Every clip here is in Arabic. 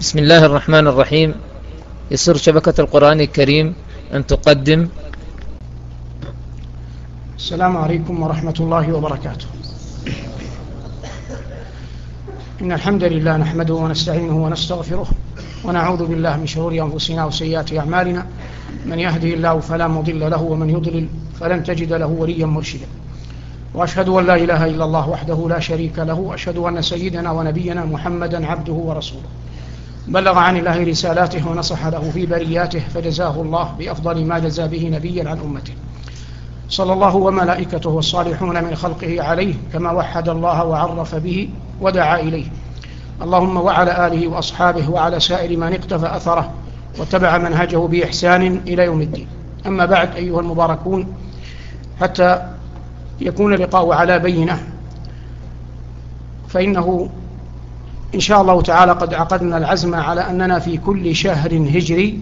بسم الله الرحمن الرحيم يسر شبكة القرآن الكريم أن تقدم السلام عليكم ورحمة الله وبركاته إن الحمد لله نحمده ونستعينه ونستغفره ونعوذ بالله من شرور أنفسنا وسيئات أعمالنا من يهده الله فلا مضل له ومن يضلل فلن تجد له وليا مرشدا وأشهد أن لا إله إلا الله وحده لا شريك له وأشهد أن سيدنا ونبينا محمدا عبده ورسوله بلغ عن الله رسالاته ونصح له في برياته فجزاه الله بأفضل ما جزى به نبيا عن أمته. صلى الله وملائكته والصالحون من خلقه عليه كما وحد الله وعرف به ودعا إليه. اللهم وعلى آله وأصحابه وعلى سائر من اقتفى أثره واتبع منهجه بإحسان إلى يوم الدين. أما بعد أيها المباركون حتى يكون اللقاء على بينة فإنه إن شاء الله تعالى قد عقدنا العزم على أننا في كل شهر هجري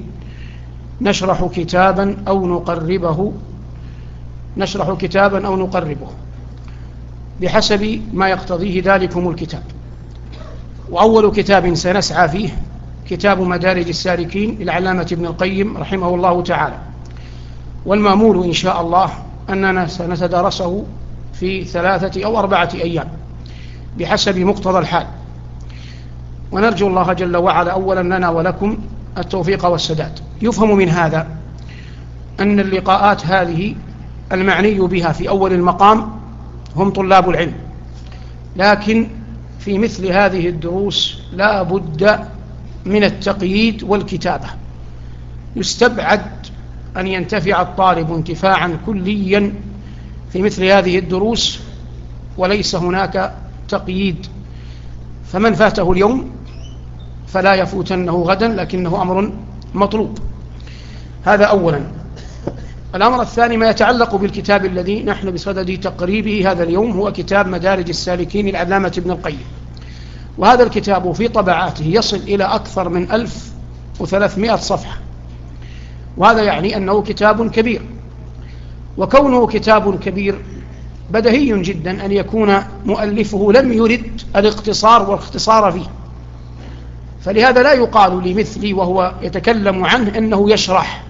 نشرح كتابا أو نقربه نشرح كتابا أو نقربه بحسب ما يقتضيه ذلكم الكتاب. وأول كتاب سنسعى فيه كتاب مدارج السالكين للعلامة ابن القيم رحمه الله تعالى. والمأمول إن شاء الله أننا سنتدارسه في ثلاثة أو أربعة أيام بحسب مقتضى الحال. ونرجو الله جل وعلا أولا لنا ولكم التوفيق والسداد. يفهم من هذا أن اللقاءات هذه المعني بها في أول المقام هم طلاب العلم. لكن في مثل هذه الدروس لا بد من التقييد والكتابة. يستبعد أن ينتفع الطالب انتفاعا كليا في مثل هذه الدروس وليس هناك تقييد. فمن فاته اليوم؟ فلا يفوتنه غدا لكنه أمر مطلوب. هذا أولا. الأمر الثاني ما يتعلق بالكتاب الذي نحن بصدد تقريبه هذا اليوم هو كتاب مدارج السالكين العلامة ابن القيم. وهذا الكتاب في طبعاته يصل إلى أكثر من ألف وثلاثمائة صفحة. وهذا يعني أنه كتاب كبير. وكونه كتاب كبير بدهي جدا أن يكون مؤلفه لم يرد الاقتصار والاختصار فيه. فلهذا لا يقال لمثلي وهو يتكلم عنه أنه يشرح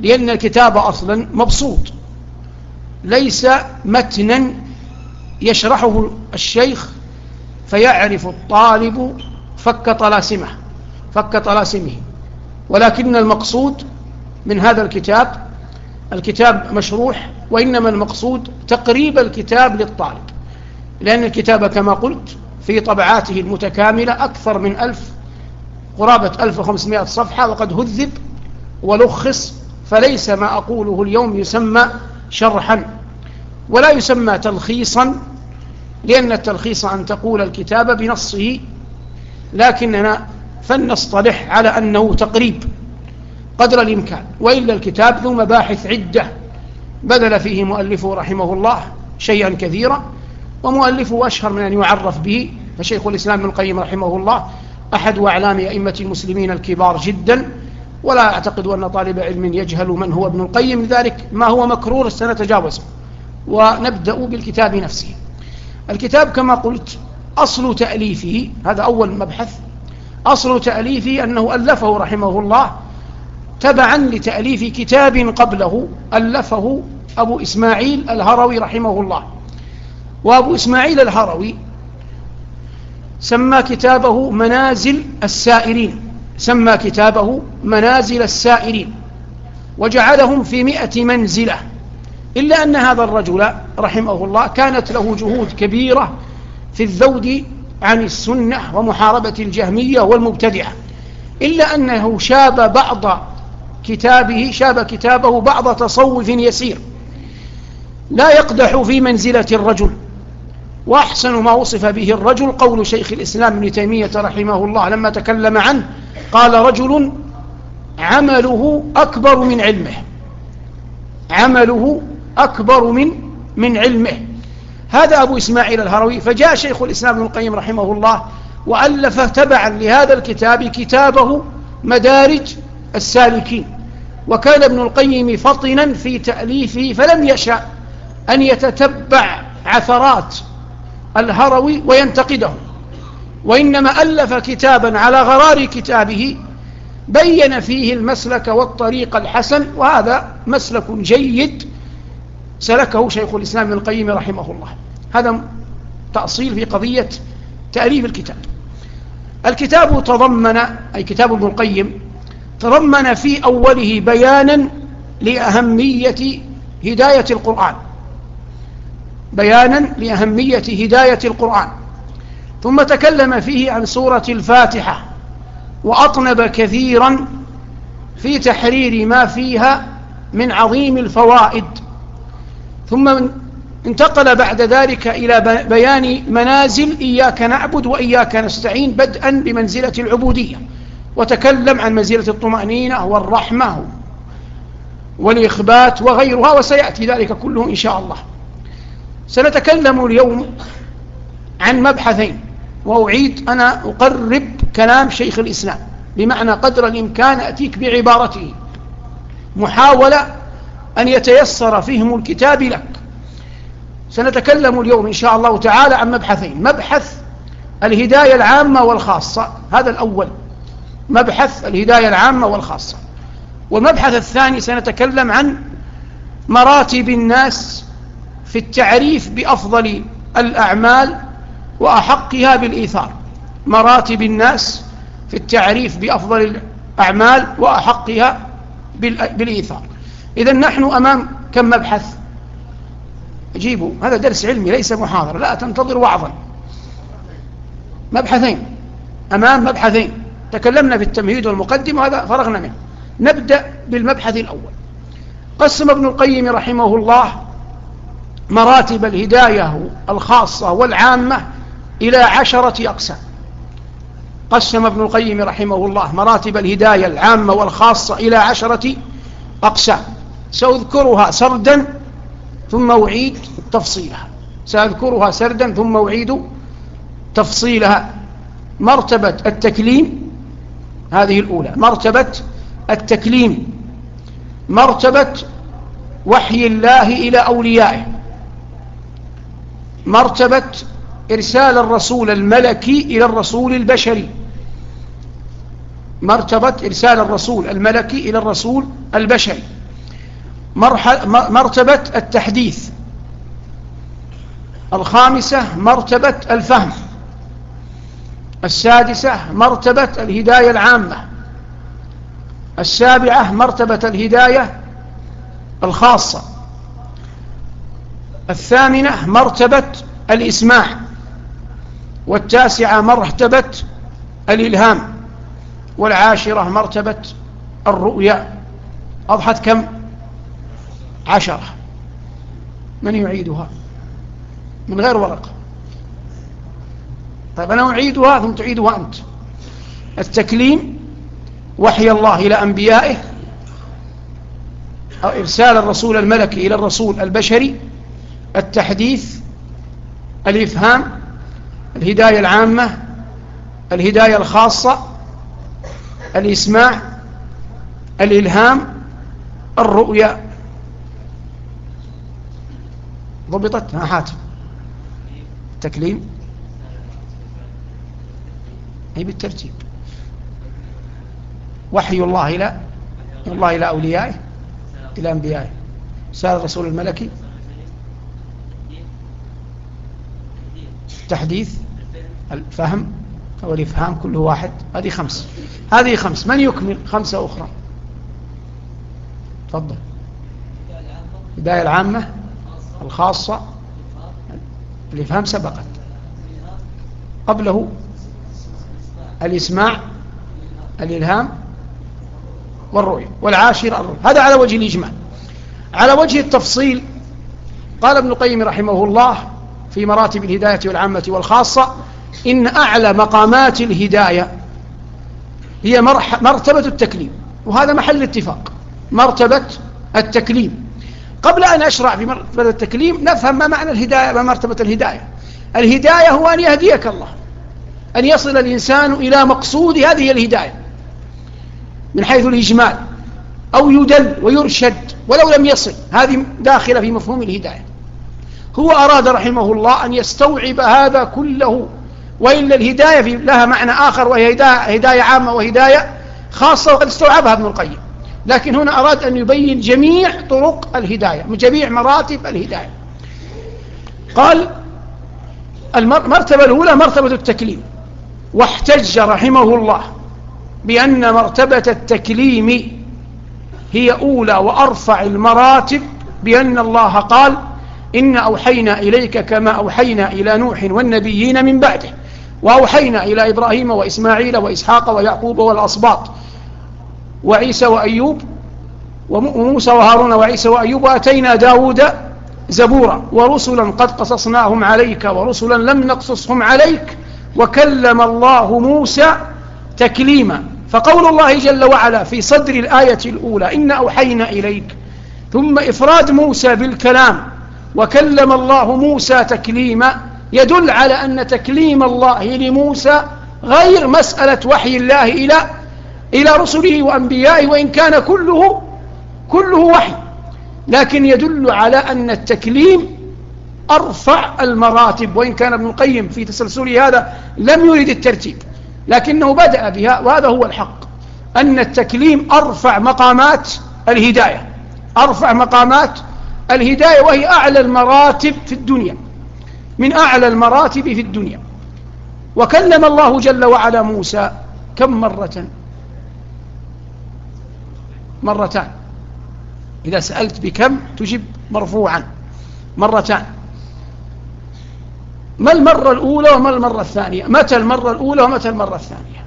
لأن الكتاب أصلا مبسوط. ليس متنا يشرحه الشيخ فيعرف الطالب فك طلاسمه فك طلاسمه. ولكن المقصود من هذا الكتاب الكتاب مشروح وإنما المقصود تقريب الكتاب للطالب. لأن الكتاب كما قلت في طبعاته المتكاملة أكثر من ألف قرابة 1500 صفحة وقد هذب ولخص فليس ما أقوله اليوم يسمى شرحا ولا يسمى تلخيصا لأن التلخيص أن تقول الكتاب بنصه لكننا فلنصطلح على أنه تقريب قدر الإمكان وإلا الكتاب ذو مباحث عدة بذل فيه مؤلفه رحمه الله شيئا كثيرا ومؤلفه أشهر من أن يعرف به فشيخ الإسلام ابن القيم رحمه الله أحد أعلام أئمة المسلمين الكبار جدا. ولا أعتقد أن طالب علم يجهل من هو ابن القيم لذلك ما هو مكرور سنتجاوزه ونبدأ بالكتاب نفسه. الكتاب كما قلت أصل تأليفه هذا أول مبحث. أصل تأليفه أنه ألفه رحمه الله تبعا لتأليف كتاب قبله ألفه أبو إسماعيل الهروي رحمه الله. وأبو إسماعيل الهروي سمى كتابه منازل السائرين سمى كتابه منازل السائرين وجعلهم في مئة منزلة إلا أن هذا الرجل رحمه الله كانت له جهود كبيرة في الذود عن السنة ومحاربة الجهمية والمبتدعة إلا أنه شاب بعض كتابه شاب كتابه بعض تصوف يسير لا يقدح في منزلة الرجل. وأحسن ما وصف به الرجل قول شيخ الإسلام ابن تيمية رحمه الله لما تكلم عنه قال رجل عمله أكبر من علمه. عمله أكبر من من علمه. هذا أبو إسماعيل الهروي فجاء شيخ الإسلام ابن القيم رحمه الله وألف تبعا لهذا الكتاب كتابه مدارج السالكين. وكان ابن القيم فطنا في تأليفه فلم يشأ أن يتتبع عثرات الهروي وينتقده وإنما ألف كتابا على غرار كتابه بين فيه المسلك والطريق الحسن وهذا مسلك جيد سلكه شيخ الإسلام ابن القيم رحمه الله. هذا تأصيل في قضية تأليف الكتاب. الكتاب تضمن أي كتاب ابن القيم تضمن في أوله بيانا لأهمية هداية القرآن. بيانا لأهمية هداية القرآن. ثم تكلم فيه عن سورة الفاتحة وأطنب كثيرا في تحرير ما فيها من عظيم الفوائد. ثم انتقل بعد ذلك إلى بيان منازل إياك نعبد وإياك نستعين بدءا بمنزلة العبودية. وتكلم عن منزلة الطمأنينة والرحمة والإخبات وغيرها وسيأتي ذلك كله إن شاء الله. سنتكلم اليوم عن مبحثين وأعيد أنا أقرب كلام شيخ الإسلام بمعنى قدر الإمكان أتيك بعبارته. محاولة أن يتيسر فهم الكتاب لك. سنتكلم اليوم إن شاء الله تعالى عن مبحثين مبحث الهداية العامة والخاصة هذا الأول. مبحث الهداية العامة والخاصة. والمبحث الثاني سنتكلم عن مراتب الناس في التعريف بأفضل الأعمال وأحقها بالإيثار. مراتب الناس في التعريف بأفضل الأعمال وأحقها بالإيثار. إذا نحن أمام كم مبحث؟ جيبوا هذا درس علمي ليس محاضرة لا تنتظر وعظا. مبحثين أمام مبحثين. تكلمنا في التمهيد والمقدم وهذا فرغنا منه. نبدأ بالمبحث الأول. قسم ابن القيم رحمه الله مراتب الهداية الخاصة والعامة إلى عشرة أقسام. قسم ابن القيم رحمه الله مراتب الهداية العامة والخاصة إلى عشرة أقسام. سأذكرها سردا ثم أعيد تفصيلها. سأذكرها سردا ثم أعيد تفصيلها. مرتبة التكليم هذه الأولى. مرتبة التكليم مرتبة وحي الله إلى أوليائه. مرتبة إرسال الرسول الملكي إلى الرسول البشري. مرتبة إرسال الرسول الملكي إلى الرسول البشري. مرتبة التحديث. الخامسة مرتبة الفهم. السادسة مرتبة الهداية العامة. السابعة مرتبة الهداية الخاصة. الثامنة مرتبة الإسماع والتاسعة مرتبة الإلهام والعاشرة مرتبة الرؤيا. أضحت كم؟ عشرة. من يعيدها؟ من غير ورقة طيب أنا أعيدها ثم تعيدها أنت. التكليم وحي الله إلى أنبيائه أو إرسال الرسول الملكي إلى الرسول البشري التحديث الإفهام الهداية العامة الهداية الخاصة الإسماع الإلهام الرؤيا ضبطت ها حاتم. التكليم أي بالترتيب. وحي الله إلى الله إلى أوليائه إلى أنبيائه. سأل الرسول الملكي التحديث الفهم أو الإفهام كل واحد. هذه خمس. هذه خمس. من يكمل؟ خمسة أخرى. تفضل. البداية العامة الخاصة الإفهام سبقت. قبله الإسماع الإلهام والرؤية والعاشر الرؤية. هذا على وجه الإجمال. على وجه التفصيل قال ابن القيم رحمه الله في مراتب الهداية والعامة والخاصة إن أعلى مقامات الهداية هي مرتبة التكليم. وهذا محل اتفاق مرتبة التكليم. قبل أن أشرع في مرتبة التكليم نفهم ما معنى الهداية ما مرتبة الهداية. الهداية هو أن يهديك الله أن يصل الإنسان إلى مقصود هذه الهداية من حيث الإجمال أو يدل ويرشد ولو لم يصل. هذه داخلة في مفهوم الهداية. هو أراد رحمه الله أن يستوعب هذا كله وإلا الهداية لها معنى آخر وهي هداية عامة وهداية خاصة وقد استوعبها ابن القيم. لكن هنا أراد أن يبين جميع طرق الهداية جميع مراتب الهداية. قال المرتبة الأولى مرتبة التكليم. واحتج رحمه الله بأن مرتبة التكليم هي أولى وأرفع المراتب بأن الله قال إن أوحينا إليك كما أوحينا إلى نوح والنبيين من بعده وأوحينا إلى إبراهيم وإسماعيل وإسحاق ويعقوب والأصباط وعيسى وأيوب وموسى وهارون وعيسى وأيوب وأتينا داود زبورا ورسلا قد قصصناهم عليك ورسلا لم نقصصهم عليك وكلم الله موسى تكليما فقول الله جل وعلا في صدر الآية الأولى إن أوحينا إليك ثم إفراد موسى بالكلام وكلم الله موسى تكليما يدل على أن تكليم الله لموسى غير مسألة وحي الله إلى إلى رسله وأنبيائه وإن كان كله كله وحي. لكن يدل على أن التكليم أرفع المراتب وإن كان ابن القيم في تسلسله هذا لم يريد الترتيب. لكنه بدأ بها وهذا هو الحق أن التكليم أرفع مقامات الهداية أرفع مقامات الهداية وهي أعلى المراتب في الدنيا من أعلى المراتب في الدنيا. وكلم الله جل وعلا موسى كم مرة؟ مرتان. إذا سألت بكم تجب مرفوعا. مرتان. ما المرة الأولى وما المرة الثانية؟ متى المرة الأولى ومتى المرة الثانية؟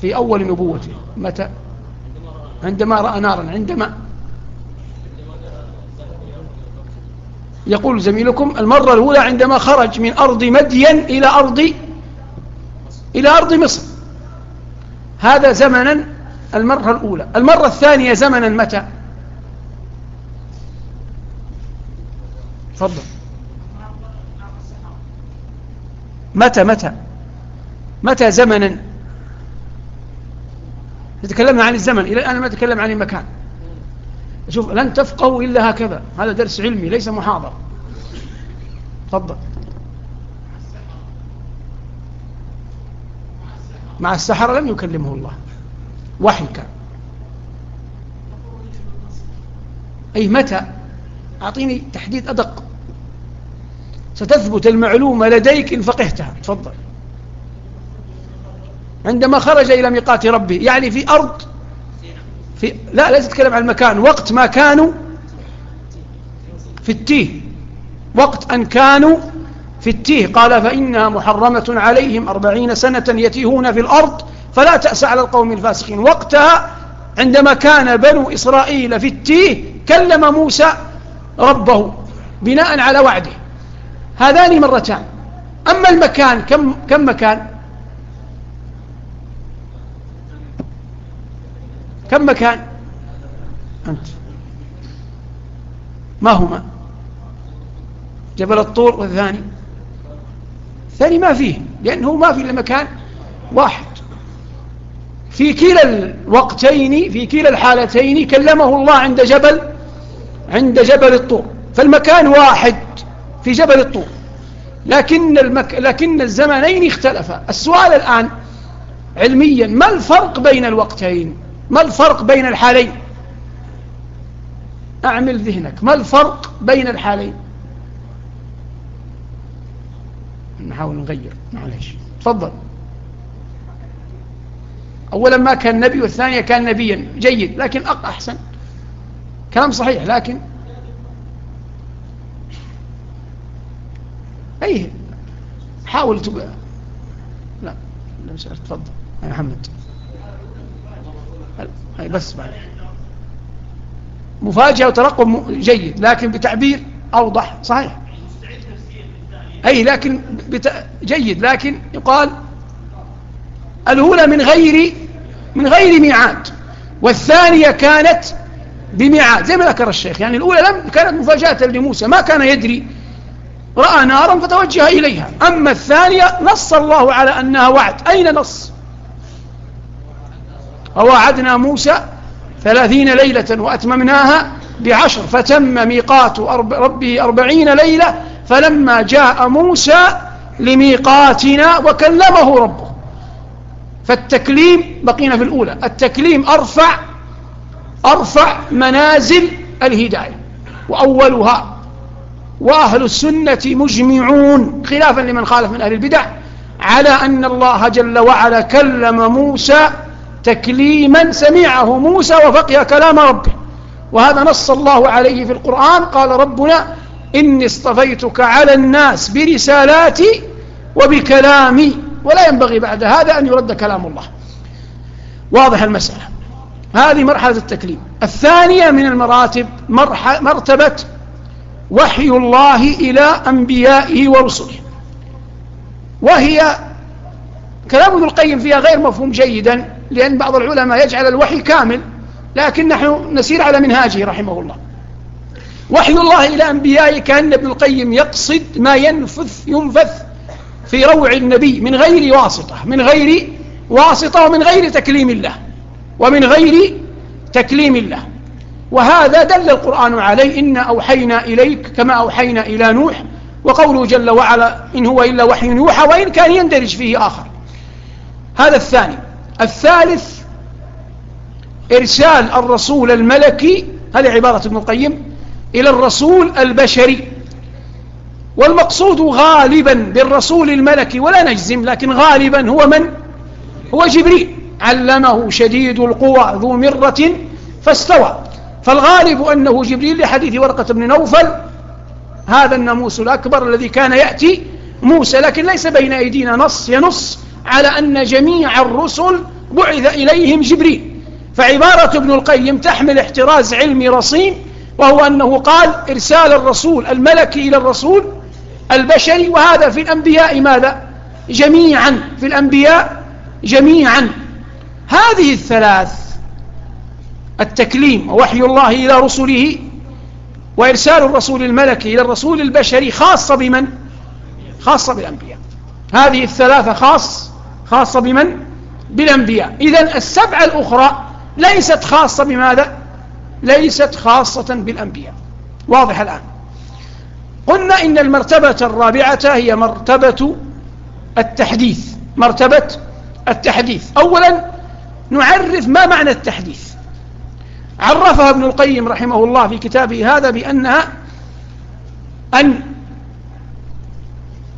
في أول نبوته. متى؟ عندما رأى نارا عندما يقول زميلكم المرة الأولى عندما خرج من أرض مدين إلى أرض إلى أرض مصر. هذا زمنا المرة الأولى. المرة الثانية زمنا متى؟ تفضل. متى متى؟ متى زمنا؟ نتكلمنا عن الزمن. إلى الآن ما نتكلم عن المكان. شوف لن تفقهوا إلا هكذا. هذا درس علمي ليس محاضر تفضل. مع السحرة لم يكلمه الله. وحي كان. أي متى؟ أعطيني تحديد أدق. ستثبت المعلومة لديك إن فقهتها. تفضل. عندما خرج إلى ميقات ربه يعني في أرض في لا ليس تتكلم عن المكان وقت ما كانوا في التيه وقت أن كانوا في التيه. قال فإنها محرمة عليهم أربعين سنة يتيهون في الأرض فلا تأس على القوم الفاسقين. وقتها عندما كان بنو إسرائيل في التيه كلم موسى ربه بناء على وعده. هذان مرتان. أما المكان كم, كم مكان؟ كم مكان؟ أنت. ما هما؟ جبل الطور والثاني. الثاني ما فيه لأنه ما في إلا مكان واحد. في كلا الوقتين في كلا الحالتين كلمه الله عند جبل عند جبل الطور. فالمكان واحد في جبل الطور. لكن, المك... لكن الزمنين اختلفا. السؤال الآن علميا ما الفرق بين الوقتين؟ ما الفرق بين الحالين؟ أعمل ذهنك. ما الفرق بين الحالين؟ نحاول نغير. معلش. تفضل. أولا ما كان نبي والثانية كان نبيا. جيد. لكن أحسن. كلام صحيح لكن أي حاول تبقى لا. لا تفضل. يا محمد. هاي بس بعد. مفاجأة وترقب جيد لكن بتعبير أوضح صحيح. أي لكن بت... جيد لكن يقال الأولى من غير من غير ميعاد والثانية كانت بميعاد. زي ما ذكر الشيخ يعني الأولى لم كانت مفاجأة لموسى ما كان يدري. رأى نارا فتوجه إليها. أما الثانية نص الله على أنها وعد. أين نص؟ ووعدنا موسى ثلاثين ليلة وأتممناها بعشر فتم ميقات ربه أربعين ليلة فلما جاء موسى لميقاتنا وكلمه ربه. فالتكليم بقينا في الأولى التكليم أرفع أرفع منازل الهداية وأولها وأهل السنة مجمعون خلافا لمن خالف من أهل البدع على أن الله جل وعلا كلم موسى تكليما سمعه موسى وفقه كلام ربه. وهذا نص الله عليه في القرآن. قال ربنا إني اصطفيتك على الناس برسالاتي وبكلامي ولا ينبغي بعد هذا أن يرد كلام الله. واضح المسألة. هذه مرحلة التكليم. الثانية من المراتب مرتبة وحي الله إلى أنبيائه ورسله. وهي كلام ابن القيم فيها غير مفهوم جيدا. لأن بعض العلماء يجعل الوحي كامل لكن نحن نسير على منهاجه رحمه الله. وحي الله إلى أنبيائه كأن ابن القيم يقصد ما ينفث ينفث في روع النبي من غير واسطة من غير واسطة ومن غير تكليم الله ومن غير تكليم الله. وهذا دل القرآن عليه إنا أوحينا إليك كما أوحينا إلى نوح وقوله جل وعلا إن هو إلا وحي يوحى وإن كان يندرج فيه آخر. هذا الثاني. الثالث إرسال الرسول الملكي هذه عبارة ابن القيم إلى الرسول البشري. والمقصود غالبا بالرسول الملكي ولا نجزم لكن غالبا هو من؟ هو جبريل. علمه شديد القوى ذو مرة فاستوى. فالغالب أنه جبريل لحديث ورقة بن نوفل هذا الناموس الأكبر الذي كان يأتي موسى لكن ليس بين أيدينا نص ينص. على أن جميع الرسل بعث إليهم جبريل. فعبارة ابن القيم تحمل احتراز علمي رصين وهو أنه قال إرسال الرسول الملكي إلى الرسول البشري وهذا في الأنبياء ماذا؟ جميعا في الأنبياء جميعا. هذه الثلاث التكليم ووحي الله إلى رسله وإرسال الرسول الملكي إلى الرسول البشري خاصة بمن؟ خاصة بالأنبياء. هذه الثلاثة خاص خاصة بمن؟ بالأنبياء. إذن السبعة الأخرى ليست خاصة بماذا؟ ليست خاصة بالأنبياء. واضح الآن. قلنا إن المرتبة الرابعة هي مرتبة التحديث. مرتبة التحديث. أولا نعرف ما معنى التحديث. عرفها ابن القيم رحمه الله في كتابه هذا بأنها أن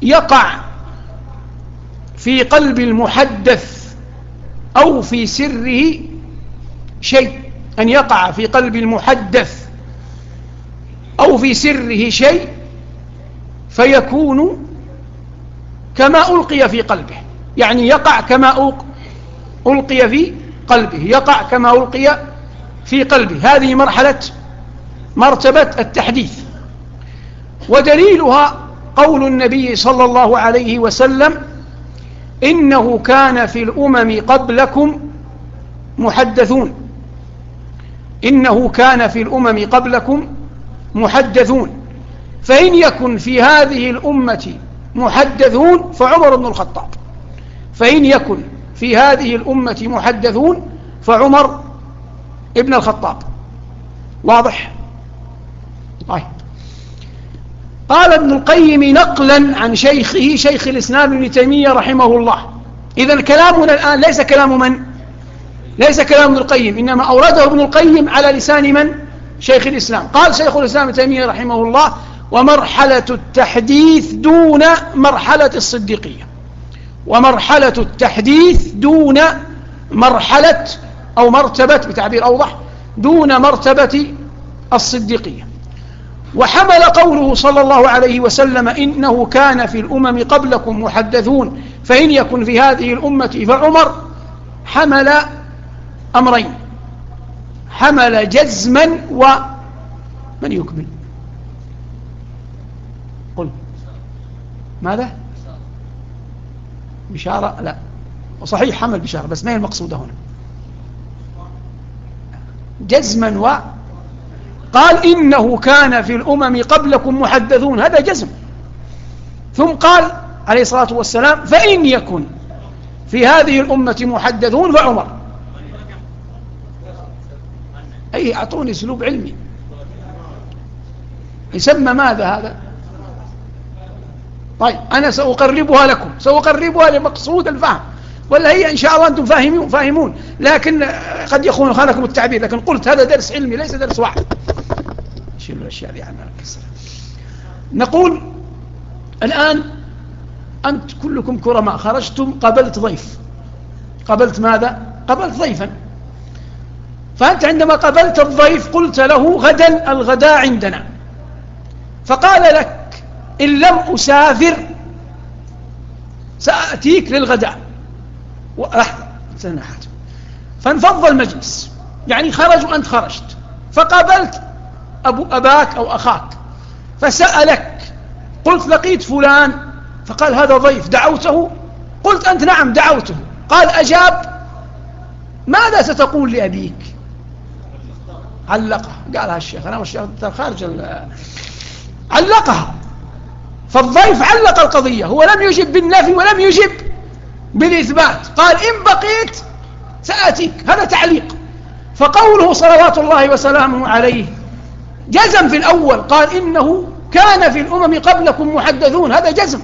يقع في قلب المحدث أو في سره شيء أن يقع في قلب المحدث أو في سره شيء فيكون كما ألقي في قلبه. يعني يقع كما ألقي في قلبه يقع كما ألقي في قلبه. هذه مرحلة مرتبة التحديث. ودليلها قول النبي صلى الله عليه وسلم إنه كان في الأمم قبلكم محدثون. إنه كان في الأمم قبلكم محدثون. فإن يكن في هذه الأمة محدثون فعمر بن الخطاب. فإن يكن في هذه الأمة محدثون فعمر ابن الخطاب. واضح؟ طيب. قال ابن القيم نقلا عن شيخه شيخ الإسلام ابن تيمية رحمه الله. إذا كلامنا الآن ليس كلام من؟ ليس كلام ابن القيم إنما أورده ابن القيم على لسان من؟ شيخ الإسلام. قال شيخ الإسلام ابن تيمية رحمه الله ومرحلة التحديث دون مرحلة الصديقية. ومرحلة التحديث دون مرحلة أو مرتبة بتعبير أوضح دون مرتبة الصديقية. وحمل قوله صلى الله عليه وسلم إنه كان في الأمم قبلكم محدثون فإن يكن في هذه الأمة فعمر حمل أمرين حمل جزما ومن يكمل؟ قل. ماذا؟ بشارة؟ لا. وصحيح حمل بشارة بس ما هي المقصودة هنا؟ جزما و قال إنه كان في الأمم قبلكم محدثون هذا جزم. ثم قال عليه الصلاة والسلام فإن يكن في هذه الأمة محدثون فعمر. أي أعطوني أسلوب علمي. يسمى ماذا هذا؟ طيب أنا سأقربها لكم سأقربها لمقصود الفهم. ولا هي إن شاء الله أنتم فاهمون فاهمون. لكن قد يخون خانكم التعبير. لكن قلت هذا درس علمي ليس درس واحد. شيلوا الأشياء دي عنا نقول الآن أنت كلكم كرماء. خرجتم قبلت ضيف. قبلت ماذا؟ قبلت ضيفا. فأنت عندما قبلت الضيف قلت له غدا الغداء عندنا. فقال لك إن لم أسافر سأتيك للغداء. لحظة استنى فانفض المجلس. يعني خرج وأنت خرجت. فقابلت أبو أباك أو أخاك. فسألك قلت لقيت فلان. فقال هذا ضيف دعوته؟ قلت أنت نعم دعوته. قال أجاب ماذا ستقول لأبيك؟ علقها. قالها الشيخ أنا والشيخ خارج علقها. فالضيف علق القضية. هو لم يجب بالنفي ولم يجب بالإثبات. قال إن بقيت سأتيك. هذا تعليق. فقوله صلوات الله وسلامه عليه جزم في الأول. قال إنه كان في الأمم قبلكم محدثون. هذا جزم.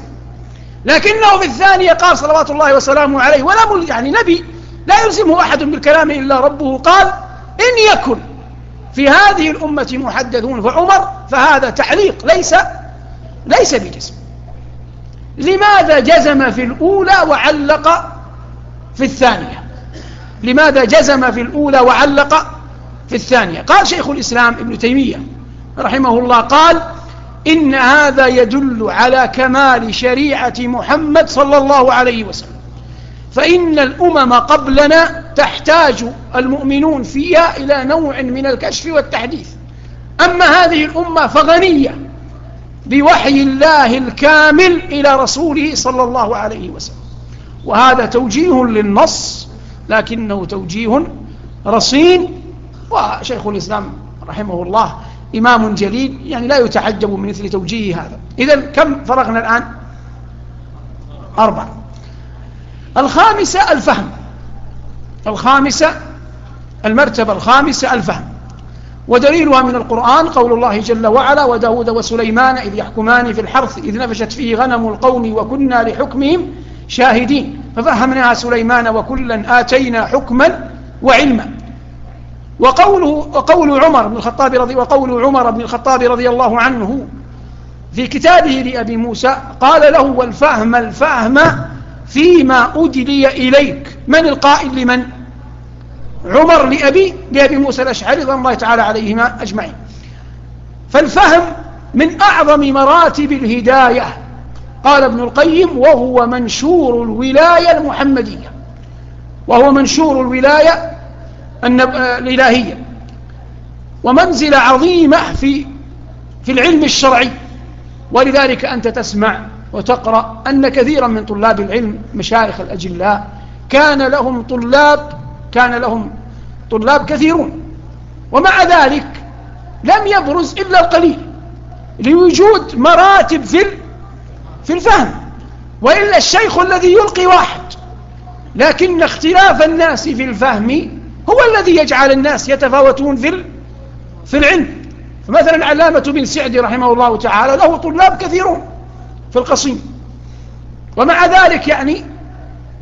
لكنه في الثانية قال صلوات الله وسلامه عليه. ولم يعني نبي لا يلزمه أحد بالكلام إلا ربه. قال إن يكن في هذه الأمة محدثون فعمر فهذا تعليق. ليس ليس بجزم. لماذا جزم في الأولى وعلق في الثانية؟ لماذا جزم في الأولى وعلق في الثانية؟ قال شيخ الإسلام ابن تيمية رحمه الله قال إن هذا يدل على كمال شريعة محمد صلى الله عليه وسلم. فإن الأمم قبلنا تحتاج المؤمنون فيها إلى نوع من الكشف والتحديث. أما هذه الأمة فغنية بوحي الله الكامل إلى رسوله صلى الله عليه وسلم. وهذا توجيه للنص لكنه توجيه رصين. وشيخ الإسلام رحمه الله إمام جليل يعني لا يتعجب من مثل توجيه هذا. إذا كم فرغنا الآن؟ أربعة. الخامسة الفهم. الخامسة المرتبة الخامسة الفهم. ودليلها من القرآن قول الله جل وعلا وداود وسليمان إذ يحكمان في الحرث إذ نفشت فيه غنم القوم وكنا لحكمهم شاهدين ففهمناها سليمان وكلا آتينا حكما وعلما. وقوله وقول عمر بن الخطاب رضي وقول عمر بن الخطاب رضي الله عنه في كتابه لأبي موسى قال له والفهم الفهم فيما أدلي إليك. من القائل لمن؟ عمر لأبي لأبي موسى الأشعري رضي الله تعالى عليهما أجمعين. فالفهم من أعظم مراتب الهداية قال ابن القيم وهو منشور الولاية المحمدية. وهو منشور الولاية الإلهية. ومنزلة عظيمة في في العلم الشرعي. ولذلك أنت تسمع وتقرأ أن كثيرا من طلاب العلم مشايخ الأجلاء كان لهم طلاب كان لهم طلاب كثيرون. ومع ذلك لم يبرز إلا القليل لوجود مراتب في في الفهم وإلا الشيخ الذي يلقي واحد. لكن اختلاف الناس في الفهم هو الذي يجعل الناس يتفاوتون في في العلم. فمثلا علامة بن سعدي رحمه الله تعالى له طلاب كثيرون في القصيم. ومع ذلك يعني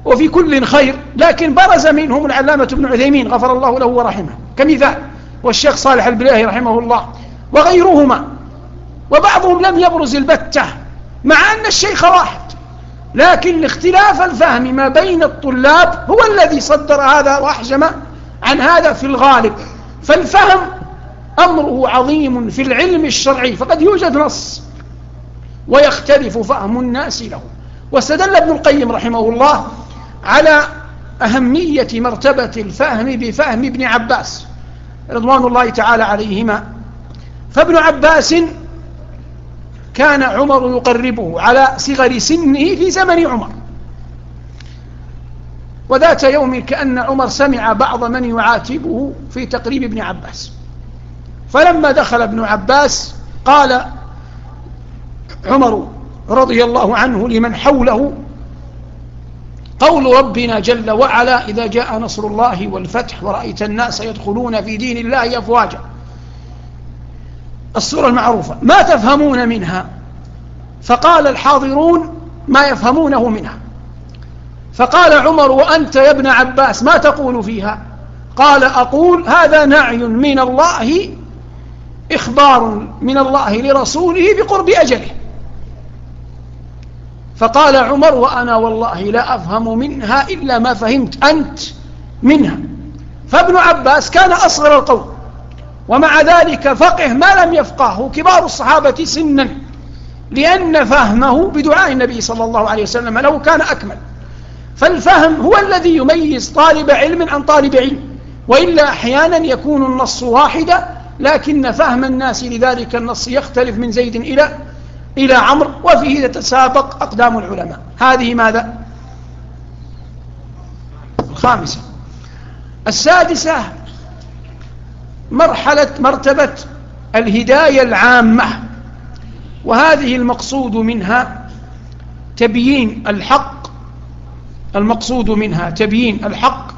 وفي كل خير. لكن برز منهم العلامة ابن عثيمين غفر الله له ورحمه. كمثال والشيخ صالح البلاهي رحمه الله وغيرهما. وبعضهم لم يبرز البتة مع أن الشيخ واحد لكن اختلاف الفهم ما بين الطلاب هو الذي صدر هذا وأحجم عن هذا في الغالب. فالفهم أمره عظيم في العلم الشرعي فقد يوجد نص ويختلف فهم الناس له. واستدل ابن القيم رحمه الله على أهمية مرتبة الفهم بفهم ابن عباس رضوان الله تعالى عليهما. فابن عباس كان عمر يقربه على صغر سنه في زمن عمر. وذات يوم كأن عمر سمع بعض من يعاتبه في تقريب ابن عباس. فلما دخل ابن عباس قال عمر رضي الله عنه لمن حوله قول ربنا جل وعلا إذا جاء نصر الله والفتح ورأيت الناس يدخلون في دين الله أفواجا الصورة المعروفة ما تفهمون منها؟ فقال الحاضرون ما يفهمونه منها فقال عمر وأنت يا ابن عباس ما تقول فيها؟ قال أقول هذا نعي من الله إخبار من الله لرسوله بقرب أجله فقال عمر وأنا والله لا أفهم منها إلا ما فهمت أنت منها. فابن عباس كان أصغر القوم ومع ذلك فقه ما لم يفقهه كبار الصحابة سنا لأن فهمه بدعاء النبي صلى الله عليه وسلم له كان أكمل. فالفهم هو الذي يميز طالب علم عن طالب علم وإلا أحيانا يكون النص واحدا لكن فهم الناس لذلك النص يختلف من زيد إلى إلى عمرو وفيه تتسابق أقدام العلماء. هذه ماذا؟ الخامسة. السادسة مرحلة مرتبة الهداية العامة. وهذه المقصود منها تبيين الحق المقصود منها تبيين الحق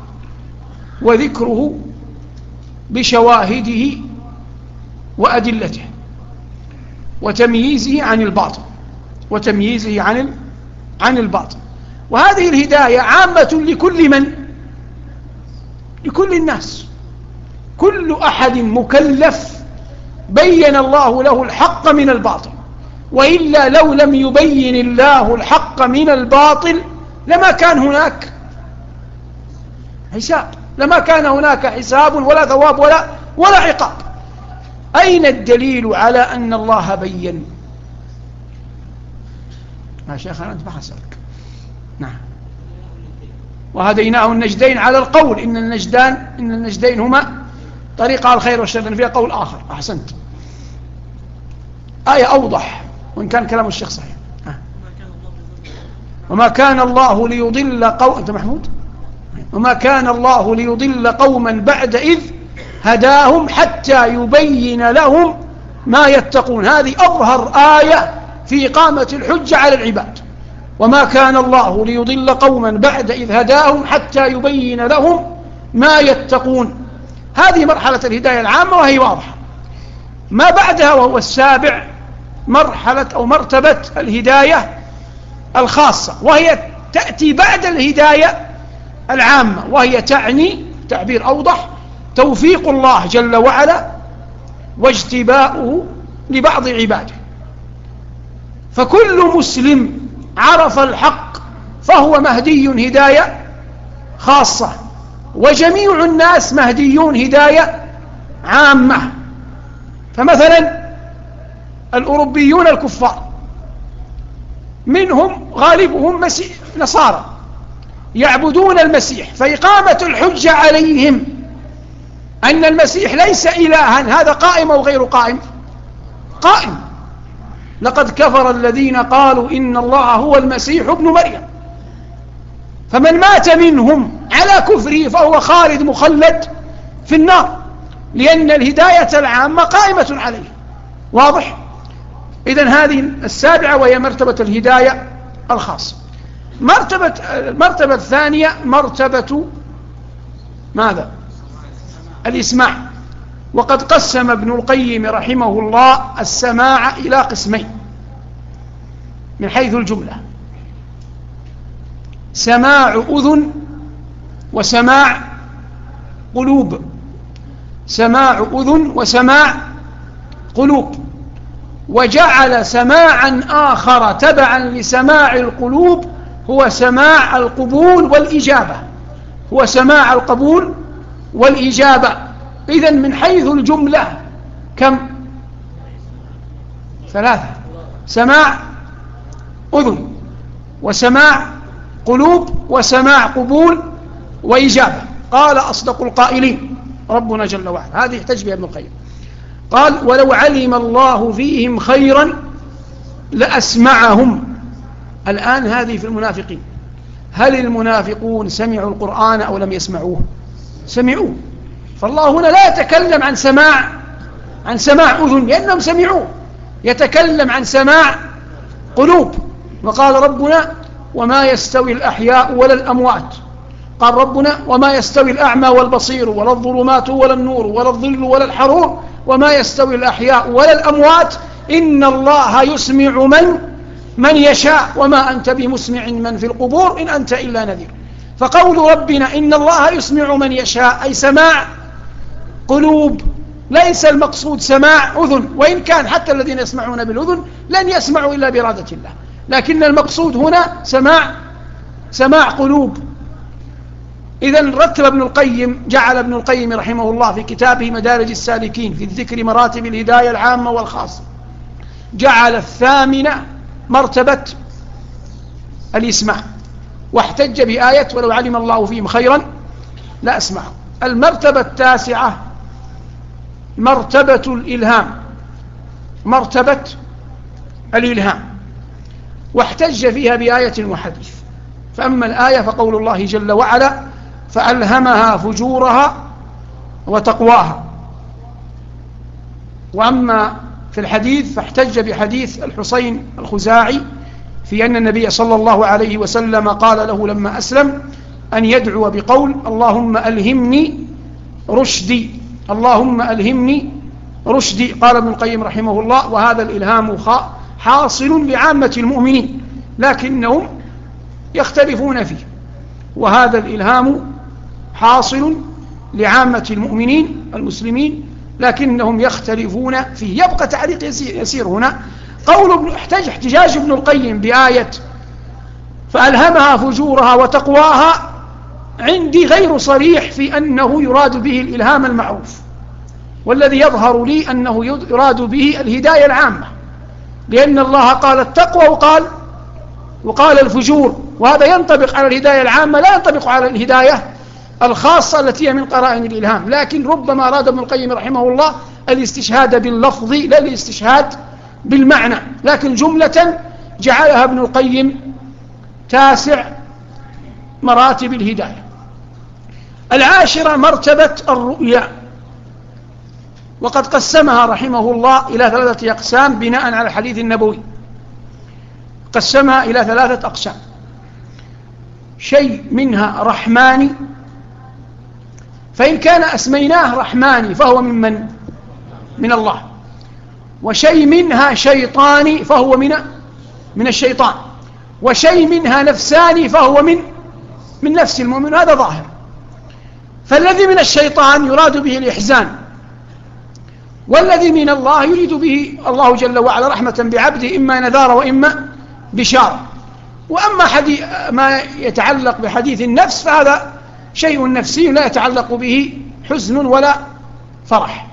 وذكره بشواهده وأدلته. وتمييزه عن الباطل. وتمييزه عن عن الباطل. وهذه الهداية عامة لكل من؟ لكل الناس. كل أحد مكلف بين الله له الحق من الباطل. وإلا لو لم يبين الله الحق من الباطل لما كان هناك حساب. لما كان هناك حساب ولا ثواب ولا ولا عقاب. أين الدليل على أن الله بين؟ ما شيخنا أنت ما حسبك نعم. وهديناه النجدين على القول. إن النجدان إن النجدين هما طريق الخير والشر فيها قول آخر. أحسنت. آية أوضح وإن كان كلام الشيخ صحيح. وما كان الله ليضل قوم أنت محمود؟ وما كان الله ليضل قوما بعد إذ هداهم حتى يبين لهم ما يتقون. هذه أظهر آية في إقامة الحجة على العباد. وما كان الله ليضل قوما بعد إذ هداهم حتى يبين لهم ما يتقون. هذه مرحلة الهداية العامة وهي واضحة. ما بعدها وهو السابع مرحلة أو مرتبة الهداية الخاصة وهي تأتي بعد الهداية العامة وهي تعني تعبير أوضح توفيق الله جل وعلا واجتباؤه لبعض عباده. فكل مسلم عرف الحق فهو مهدي هداية خاصة وجميع الناس مهديون هداية عامة. فمثلا الأوروبيون الكفار منهم غالبهم مسيح نصارى يعبدون المسيح فإقامة الحجة عليهم أن المسيح ليس إلها. هذا قائم أو غير قائم؟ قائم. لقد كفر الذين قالوا إن الله هو المسيح ابن مريم. فمن مات منهم على كفره فهو خالد مخلد في النار لأن الهداية العامة قائمة عليه. واضح؟ إذن هذه السابعة وهي مرتبة الهداية الخاصة. مرتبة المرتبة الثانية مرتبة ماذا؟ الإسماع. وقد قسم ابن القيم رحمه الله السماع إلى قسمين. من حيث الجملة. سماع أذن وسماع قلوب. سماع أذن وسماع قلوب. وجعل سماعا آخر تبعا لسماع القلوب هو سماع القبول والإجابة. هو سماع القبول والإجابة. إذا من حيث الجملة كم؟ ثلاثة. سماع أذن وسماع قلوب وسماع قبول وإجابة. قال أصدق القائلين ربنا جل وعلا. هذه يحتج بها ابن القيم. قال ولو علم الله فيهم خيرا لأسمعهم. الآن هذه في المنافقين. هل المنافقون سمعوا القرآن أو لم يسمعوه؟ سمعوه. فالله هنا لا يتكلم عن سماع عن سماع أذن لأنهم سمعوه. يتكلم عن سماع قلوب. وقال ربنا وما يستوي الأحياء ولا الأموات. قال ربنا وما يستوي الأعمى والبصير ولا الظلمات ولا النور ولا الظل ولا الحرور وما يستوي الأحياء ولا الأموات. إن الله يسمع من من يشاء. وما أنت بمسمع من في القبور إن أنت إلا نذير. فقول ربنا إن الله يسمع من يشاء أي سماع قلوب ليس المقصود سماع أذن وإن كان حتى الذين يسمعون بالأذن لن يسمعوا إلا بإرادة الله. لكن المقصود هنا سماع سماع قلوب. إذا رتب ابن القيم جعل ابن القيم رحمه الله في كتابه مدارج السالكين في الذكر مراتب الهداية العامة والخاصة. جعل الثامنة مرتبة الإسماع. واحتج بآية ولو علم الله فيهم خيرا لا أسمع. المرتبة التاسعة مرتبة الإلهام. مرتبة الإلهام. واحتج فيها بآية وحديث. فأما الآية فقول الله جل وعلا فألهمها فجورها وتقواها. وأما في الحديث فاحتج بحديث الحسين الخزاعي في أن النبي صلى الله عليه وسلم قال له لما أسلم أن يدعو بقول اللهم ألهمني رشدي اللهم ألهمني رشدي قال ابن القيم رحمه الله وهذا الإلهام حاصل لعامة المؤمنين لكنهم يختلفون فيه وهذا الإلهام حاصل لعامة المؤمنين المسلمين لكنهم يختلفون فيه. يبقى تعليق يسير, هنا قول احتج احتجاج ابن القيم بآية فألهمها فجورها وتقواها عندي غير صريح في أنه يراد به الإلهام المعروف والذي يظهر لي أنه يراد به الهداية العامة لأن الله قال التقوى وقال وقال الفجور وهذا ينطبق على الهداية العامة لا ينطبق على الهداية الخاصة التي هي من قرائن الإلهام لكن ربما أراد ابن القيم رحمه الله الاستشهاد باللفظ لا الاستشهاد بالمعنى لكن جملة جعلها ابن القيم تاسع مراتب الهداية. العاشرة مرتبة الرؤيا. وقد قسمها رحمه الله إلى ثلاثة أقسام بناء على الحديث النبوي. قسمها إلى ثلاثة أقسام. شيء منها رحماني فإن كان أسميناه رحماني فهو من من؟ من الله. وشيء منها شيطاني فهو من من الشيطان وشيء منها نفساني فهو من من نفس المؤمن هذا ظاهر. فالذي من الشيطان يراد به الإحزان والذي من الله يريد به الله جل وعلا رحمة بعبده إما نذار وإما بشار. وأما حديث ما يتعلق بحديث النفس فهذا شيء نفسي لا يتعلق به حزن ولا فرح.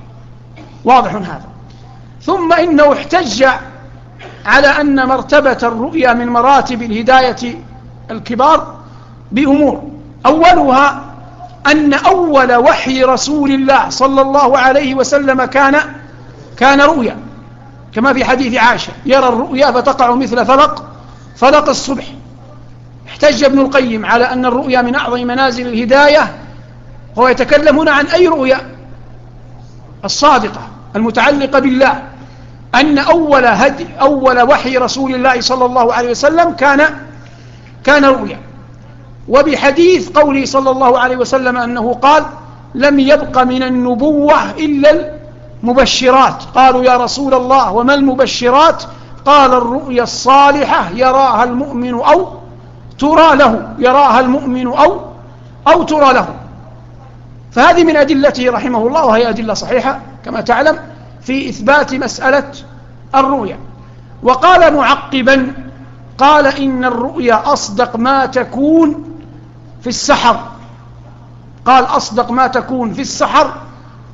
واضح هذا. ثم إنه احتج على أن مرتبة الرؤيا من مراتب الهداية الكبار بأمور. أولها أن أول وحي رسول الله صلى الله عليه وسلم كان كان رؤيا كما في حديث عائشة يرى الرؤيا فتقع مثل فلق فلق الصبح. احتج ابن القيم على أن الرؤيا من أعظم منازل الهداية هو يتكلم هنا عن أي رؤيا؟ الصادقة المتعلقة بالله. أن أول, هدي أول وحي رسول الله صلى الله عليه وسلم كان كان رؤيا. وبحديث قوله صلى الله عليه وسلم أنه قال لم يبق من النبوة إلا المبشرات قالوا يا رسول الله وما المبشرات؟ قال الرؤيا الصالحة يراها المؤمن أو ترى له يراها المؤمن أو أو ترى له فهذه من أدلته رحمه الله وهي أدلة صحيحة كما تعلم. في إثبات مسألة الرؤيا. وقال معقبا قال إن الرؤيا أصدق ما تكون في السحر. قال أصدق ما تكون في السحر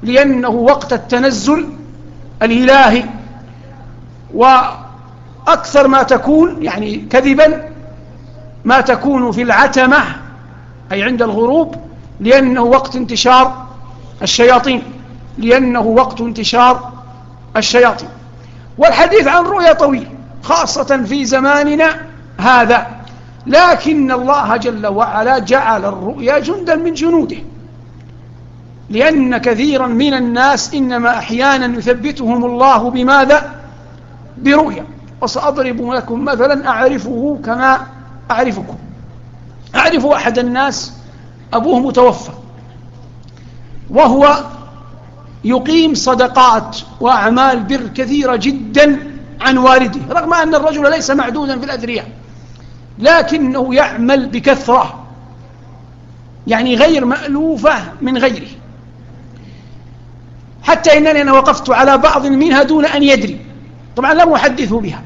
لأنه وقت التنزل الإلهي. وأكثر ما تكون يعني كذبا ما تكون في العتمة أي عند الغروب لأنه وقت انتشار الشياطين لأنه وقت انتشار الشياطين. والحديث عن رؤيا طويل خاصة في زماننا هذا. لكن الله جل وعلا جعل الرؤيا جندا من جنوده. لأن كثيرا من الناس إنما أحيانا يثبتهم الله بماذا؟ برؤيا. وسأضرب لكم مثلا أعرفه كما أعرفكم. أعرف أحد الناس أبوه متوفى وهو يقيم صدقات وأعمال بر كثيرة جدا عن والده رغم أن الرجل ليس معدودا في الأثرياء لكنه يعمل بكثرة يعني غير مألوفة من غيره. حتى إنني أنا وقفت على بعض منها دون أن يدري طبعا لم أحدثه بها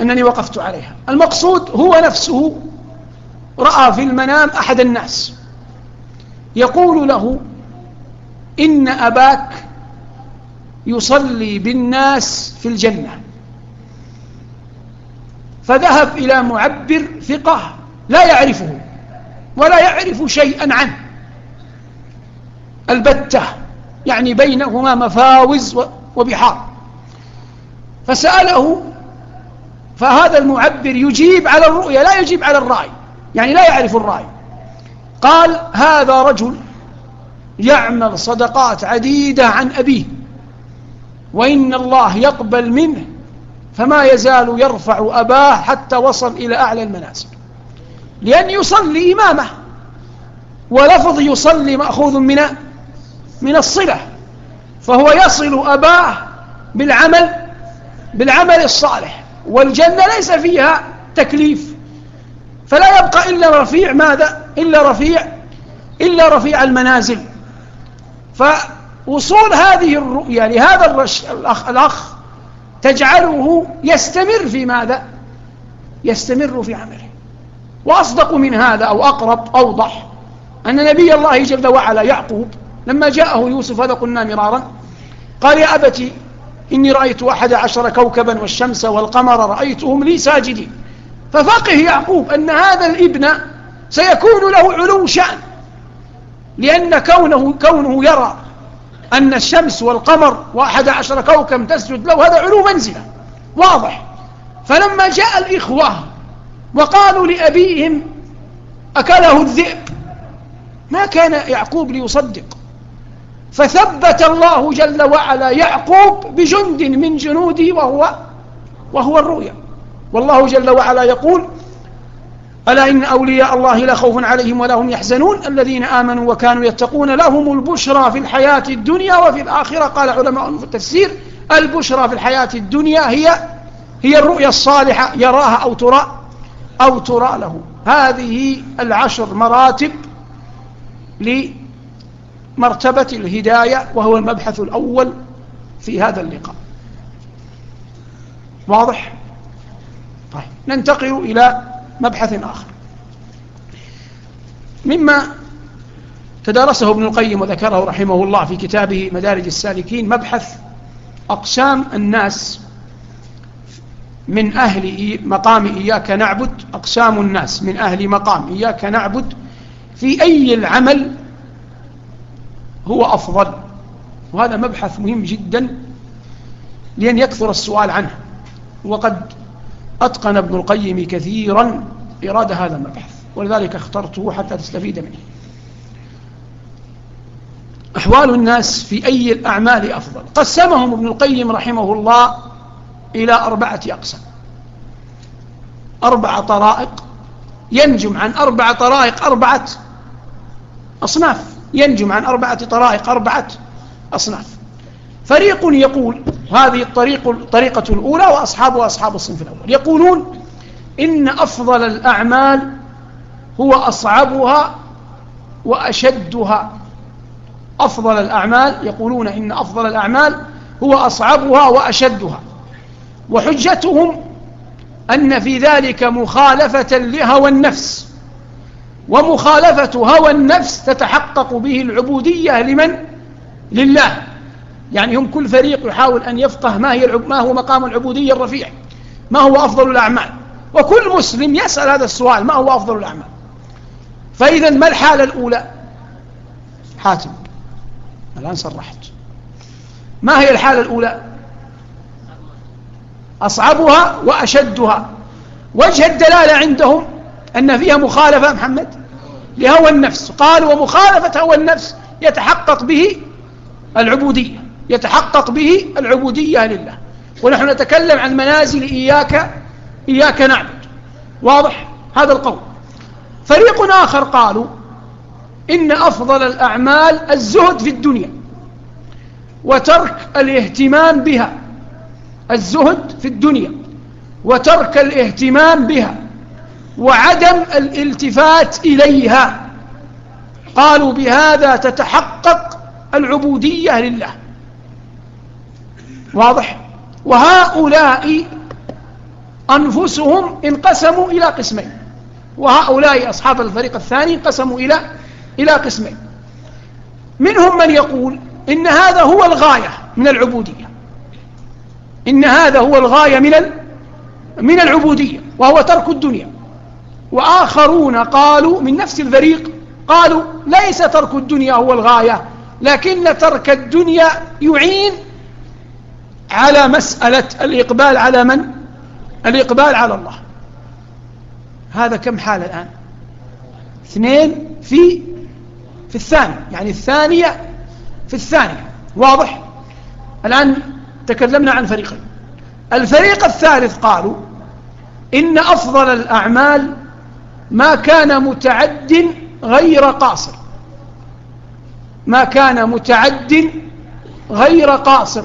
أنني وقفت عليها. المقصود هو نفسه رأى في المنام أحد الناس يقول له إن أباك يصلي بالناس في الجنة. فذهب إلى معبر ثقة لا يعرفه ولا يعرف شيئا عنه. البتة يعني بينهما مفاوز وبحار. فسأله فهذا المعبر يجيب على الرؤيا لا يجيب على الرأي يعني لا يعرف الرأي. قال هذا رجل يعمل صدقات عديدة عن أبيه وإن الله يقبل منه فما يزال يرفع أباه حتى وصل إلى أعلى المنازل. لأن يصلي إمامه ولفظ يصلي مأخوذ من من الصلة فهو يصل أباه بالعمل بالعمل الصالح والجنة ليس فيها تكليف. فلا يبقى إلا رفيع ماذا؟ إلا رفيع إلا رفيع المنازل. فوصول هذه الرؤيا لهذا الأخ, الأخ تجعله يستمر في ماذا؟ يستمر في عمله. وأصدق من هذا أو أقرب أوضح أن نبي الله جل وعلا يعقوب لما جاءه يوسف هذا قلنا مرارا قال يا أبتي إني رأيت أحد عشر كوكبا والشمس والقمر رأيتهم لي ساجدين. ففقه يعقوب أن هذا الابن سيكون له علو شأن. لأن كونه, كونه يرى أن الشمس والقمر وأحد عشر كوكب تسجد له هذا علو منزلة واضح. فلما جاء الإخوة وقالوا لأبيهم أكله الذئب؟ ما كان يعقوب ليصدق. فثبت الله جل وعلا يعقوب بجند من جنوده وهو وهو الرؤيا. والله جل وعلا يقول ألا إن أولياء الله لا خوف عليهم ولا هم يحزنون؟ الذين آمنوا وكانوا يتقون لهم البشرى في الحياة الدنيا وفي الآخرة. قال علماء التفسير البشرى في الحياة الدنيا هي هي الرؤيا الصالحة يراها أو ترى أو ترى له. هذه العشر مراتب لمرتبة الهداية وهو المبحث الأول في هذا اللقاء. واضح؟ طيب ننتقل إلى مبحث آخر. مما تدارسه ابن القيم وذكره رحمه الله في كتابه مدارج السالكين مبحث أقسام الناس من أهل مقام إياك نعبد أقسام الناس من أهل مقام إياك نعبد في أي العمل هو أفضل. وهذا مبحث مهم جدا لأن يكثر السؤال عنه. وقد أتقن ابن القيم كثيرا إرادة هذا المبحث ولذلك اخترته حتى تستفيد منه. أحوال الناس في أي الأعمال أفضل. قسمهم ابن القيم رحمه الله إلى أربعة أقسام. أربع طرائق ينجم عن أربع طرائق أربعة أصناف. ينجم عن أربعة طرائق أربعة أصناف. فريق يقول هذه الطريق الطريقة الأولى وأصحابها أصحاب الصنف الأول. يقولون إن أفضل الأعمال هو أصعبها وأشدها. أفضل الأعمال يقولون إن أفضل الأعمال هو أصعبها وأشدها. وحجتهم أن في ذلك مخالفة لهوى النفس. ومخالفة هوى النفس تتحقق به العبودية لمن؟ لله. يعني هم كل فريق يحاول أن يفقه ما, هي ما هو مقام العبودية الرفيع. ما هو أفضل الأعمال. وكل مسلم يسأل هذا السؤال ما هو أفضل الأعمال؟ فإذا ما الحالة الأولى؟ حاتم. الآن صرحت. ما هي الحالة الأولى؟ أصعبها وأشدها. وجه الدلالة عندهم أن فيها مخالفة محمد. لهوى النفس. قال ومخالفة هوى النفس يتحقق به العبودية. يتحقق به العبودية لله. ونحن نتكلم عن منازل إياك إياك نعبد. واضح هذا القول. فريق آخر قالوا إن أفضل الأعمال الزهد في الدنيا وترك الاهتمام بها. الزهد في الدنيا وترك الاهتمام بها وعدم الالتفات إليها. قالوا بهذا تتحقق العبودية لله. واضح؟ وهؤلاء أنفسهم انقسموا إلى قسمين. وهؤلاء أصحاب الفريق الثاني انقسموا إلى إلى قسمين. منهم من يقول إن هذا هو الغاية من العبودية. إن هذا هو الغاية من من العبودية وهو ترك الدنيا. وآخرون قالوا من نفس الفريق قالوا ليس ترك الدنيا هو الغاية لكن ترك الدنيا يعين على مسألة الإقبال على من؟ الإقبال على الله هذا كم حالة الآن؟ اثنين في في الثاني يعني الثانية في الثانية واضح؟ الآن تكلمنا عن فريقين الفريق الثالث قالوا إن أفضل الأعمال ما كان متعد غير قاصر ما كان متعد غير قاصر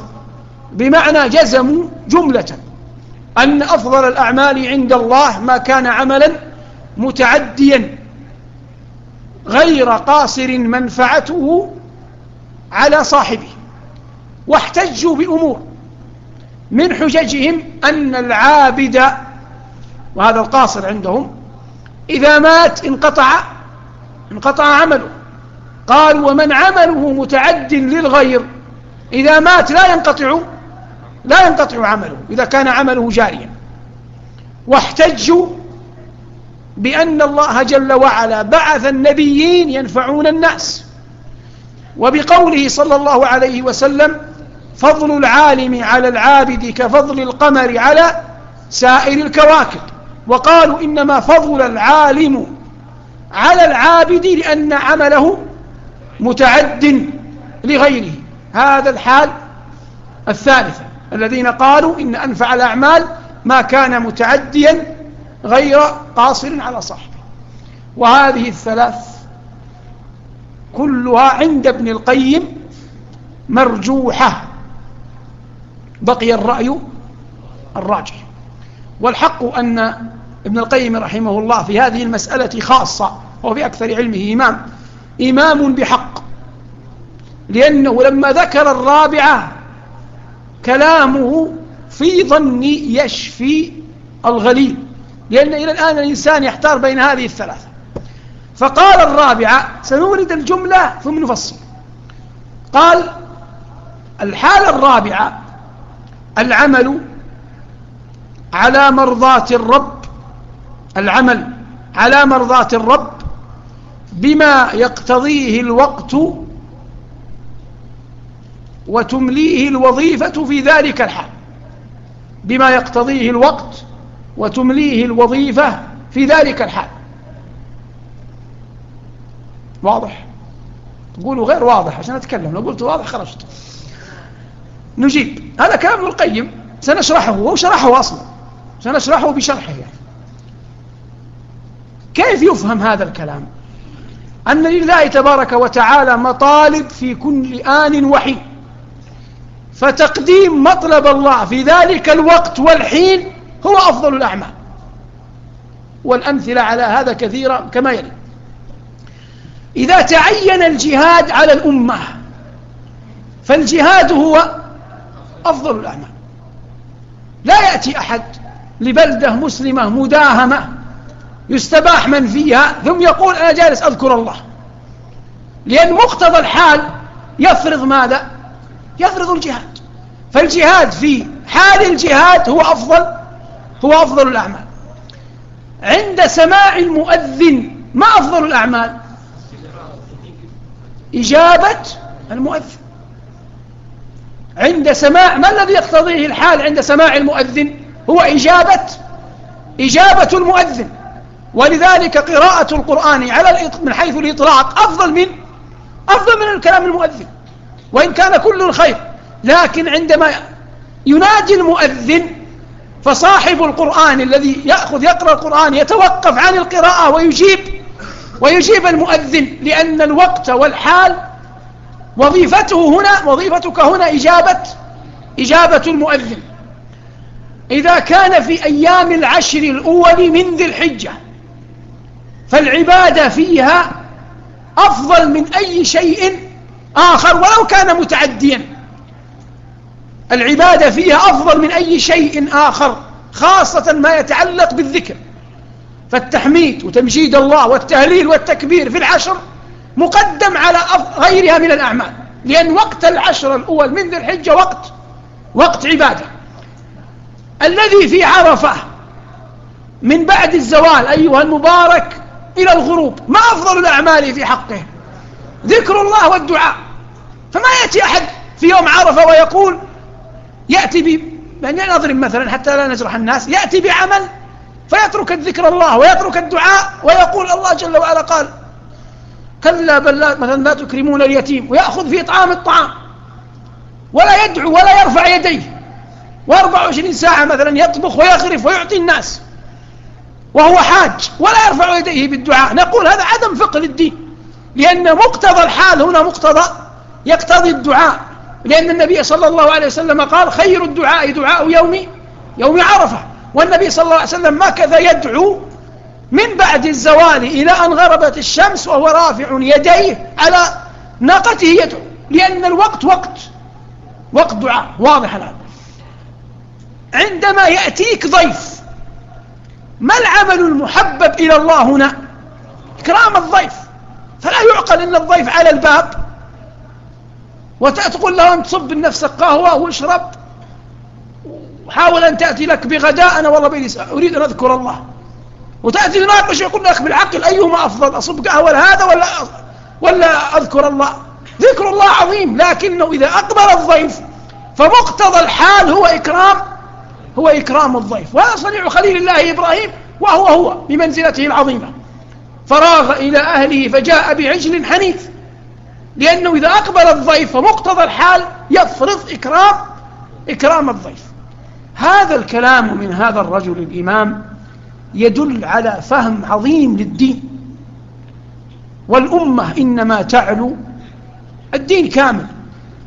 بمعنى جزموا جملة. أن أفضل الأعمال عند الله ما كان عملا متعديا غير قاصر منفعته على صاحبه. واحتجوا بأمور من حججهم أن العابد وهذا القاصر عندهم إذا مات انقطع انقطع عمله. قال ومن عمله متعد للغير إذا مات لا ينقطع. لا ينقطع عمله إذا كان عمله جاريا. واحتجوا بأن الله جل وعلا بعث النبيين ينفعون الناس. وبقوله صلى الله عليه وسلم فضل العالم على العابد كفضل القمر على سائر الكواكب. وقالوا إنما فضل العالم على العابد لأن عمله متعد لغيره. هذا الحال الثالثة الذين قالوا إن أنفع الأعمال ما كان متعديا غير قاصر على صاحبه وهذه الثلاث كلها عند ابن القيم مرجوحة. بقي الرأي الراجح. والحق أن ابن القيم رحمه الله في هذه المسألة خاصة وهو في أكثر علمه إمام إمام بحق. لأنه لما ذكر الرابعة كلامه في ظني يشفي الغليل. لأن إلى الآن الإنسان يحتار بين هذه الثلاثة. فقال الرابعة سنورد الجملة ثم نفصل. قال الحالة الرابعة العمل على مرضاة الرب العمل على مرضاة الرب بما يقتضيه الوقت وتمليه الوظيفة في ذلك الحال بما يقتضيه الوقت وتمليه الوظيفة في ذلك الحال. واضح؟ تقولوا غير واضح عشان أتكلم لو قلت واضح خرجت نجيب. هذا كلام ابن القيم. سنشرحه هو شرحه أصلا. سنشرحه بشرحه يعني. كيف يفهم هذا الكلام؟ أن لله تبارك وتعالى مطالب في كل آن وحين فتقديم مطلب الله في ذلك الوقت والحين هو أفضل الأعمال. والأمثلة على هذا كثيرة كما يلي. إذا تعين الجهاد على الأمة فالجهاد هو أفضل الأعمال. لا يأتي أحد لبلدة مسلمة مداهمة يستباح من فيها ثم يقول أنا جالس أذكر الله. لأن مقتضى الحال يفرض ماذا؟ يفرض الجهاد. فالجهاد في حال الجهاد هو أفضل هو أفضل الأعمال. عند سماع المؤذن ما أفضل الأعمال؟ إجابة المؤذن. عند سماع ما الذي يقتضيه الحال عند سماع المؤذن؟ هو إجابة إجابة المؤذن. ولذلك قراءة القرآن على من حيث الإطلاق أفضل من أفضل من الكلام المؤذن. وإن كان كل الخير لكن عندما ينادي المؤذن فصاحب القرآن الذي يأخذ يقرأ القرآن يتوقف عن القراءة ويجيب ويجيب المؤذن لأن الوقت والحال وظيفته هنا وظيفتك هنا إجابة إجابة المؤذن. إذا كان في أيام العشر الأول من ذي الحجة فالعبادة فيها أفضل من أي شيء آخر ولو كان متعديا. العبادة فيها أفضل من أي شيء آخر خاصة ما يتعلق بالذكر. فالتحميد وتمجيد الله والتهليل والتكبير في العشر مقدم على غيرها من الأعمال. لأن وقت العشر الأول من ذي الحجة وقت وقت عبادة. الذي في عرفة من بعد الزوال أيها المبارك إلى الغروب ما أفضل الأعمال في حقه؟ ذكر الله والدعاء. فما يأتي أحد في يوم عرفة ويقول يأتي ب يعني نضرب مثلا حتى لا نجرح الناس يأتي بعمل فيترك الذكر الله ويترك الدعاء ويقول الله جل وعلا قال كلا بل لا مثلا لا تكرمون اليتيم ويأخذ في إطعام الطعام ولا يدعو ولا يرفع يديه و24 ساعة مثلا يطبخ ويغرف ويعطي الناس وهو حاج ولا يرفع يديه بالدعاء. نقول هذا عدم فقه للدين. لأن مقتضى الحال هنا مقتضى يقتضي الدعاء. لأن النبي صلى الله عليه وسلم قال خير الدعاء دعاء يوم يوم عرفة. والنبي صلى الله عليه وسلم مكث يدعو من بعد الزوال إلى أن غربت الشمس وهو رافع يديه على ناقته يدعو. لأن الوقت وقت وقت دعاء. واضح الآن. عندما يأتيك ضيف ما العمل المحبب إلى الله هنا؟ إكرام الضيف. فلا يعقل أن الضيف على الباب وتقول له أنت تصب لنفسك قهوة واشرب. وحاول أن تأتي لك بغداء. أنا والله بيني أريد أن أذكر الله. وتأتي تناقش يقول لك بالعقل أيهما أفضل أصب قهوة هذا ولا ولا أذكر الله؟ ذكر الله عظيم لكنه إذا أقبل الضيف فمقتضى الحال هو إكرام هو إكرام الضيف. وهذا صنيع خليل الله إبراهيم وهو هو بمنزلته العظيمة. فراغ إلى أهله فجاء بعجل حنيف. لأنه إذا أقبل الضيف فمقتضى الحال يفرض إكرام إكرام الضيف. هذا الكلام من هذا الرجل الإمام يدل على فهم عظيم للدين. والأمة إنما تعلو الدين كامل.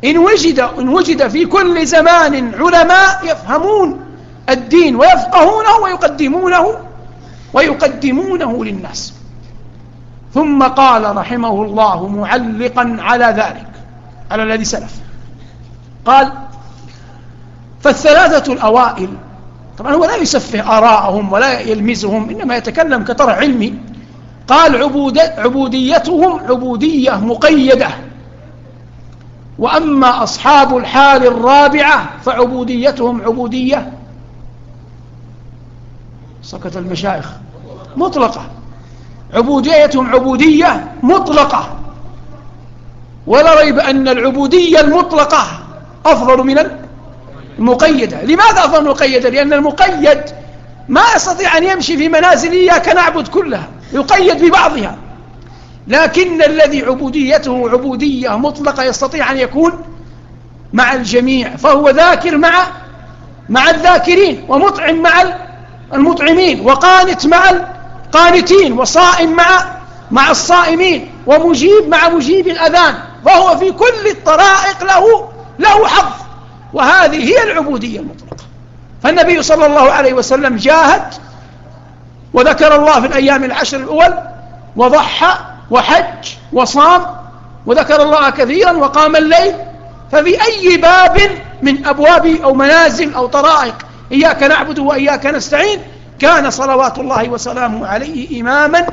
إن وجد, إن وجد في كل زمان علماء يفهمون الدين ويفقهونه ويقدمونه ويقدمونه للناس. ثم قال رحمه الله معلقا على ذلك على الذي سلف. قال فالثلاثة الأوائل طبعا هو لا يسفه آراءهم ولا يلمزهم إنما يتكلم كطرح علمي. قال عبوديتهم عبودية مقيدة. وأما أصحاب الحال الرابعة فعبوديتهم عبودية. سكت المشايخ. مطلقة. عبوديتهم عبودية مطلقة. ولا ريب أن العبودية المطلقة أفضل من المقيدة. لماذا أفضل المقيدة؟ لأن المقيد ما يستطيع أن يمشي في منازل إياك نعبد كلها يقيد ببعضها. لكن الذي عبوديته عبودية مطلقة يستطيع أن يكون مع الجميع فهو ذاكر مع مع الذاكرين ومطعم مع المطعمين وقانت مع القانتين وصائم مع مع الصائمين ومجيب مع مجيب الأذان فهو في كل الطرائق له له حظ. وهذه هي العبودية المطلقة. فالنبي صلى الله عليه وسلم جاهد وذكر الله في الأيام العشر الأول وضحى وحج وصام وذكر الله كثيرا وقام الليل. ففي أي باب من أبواب أو منازل أو طرائق إياك نعبد وإياك نستعين كان صلوات الله وسلامه عليه إماما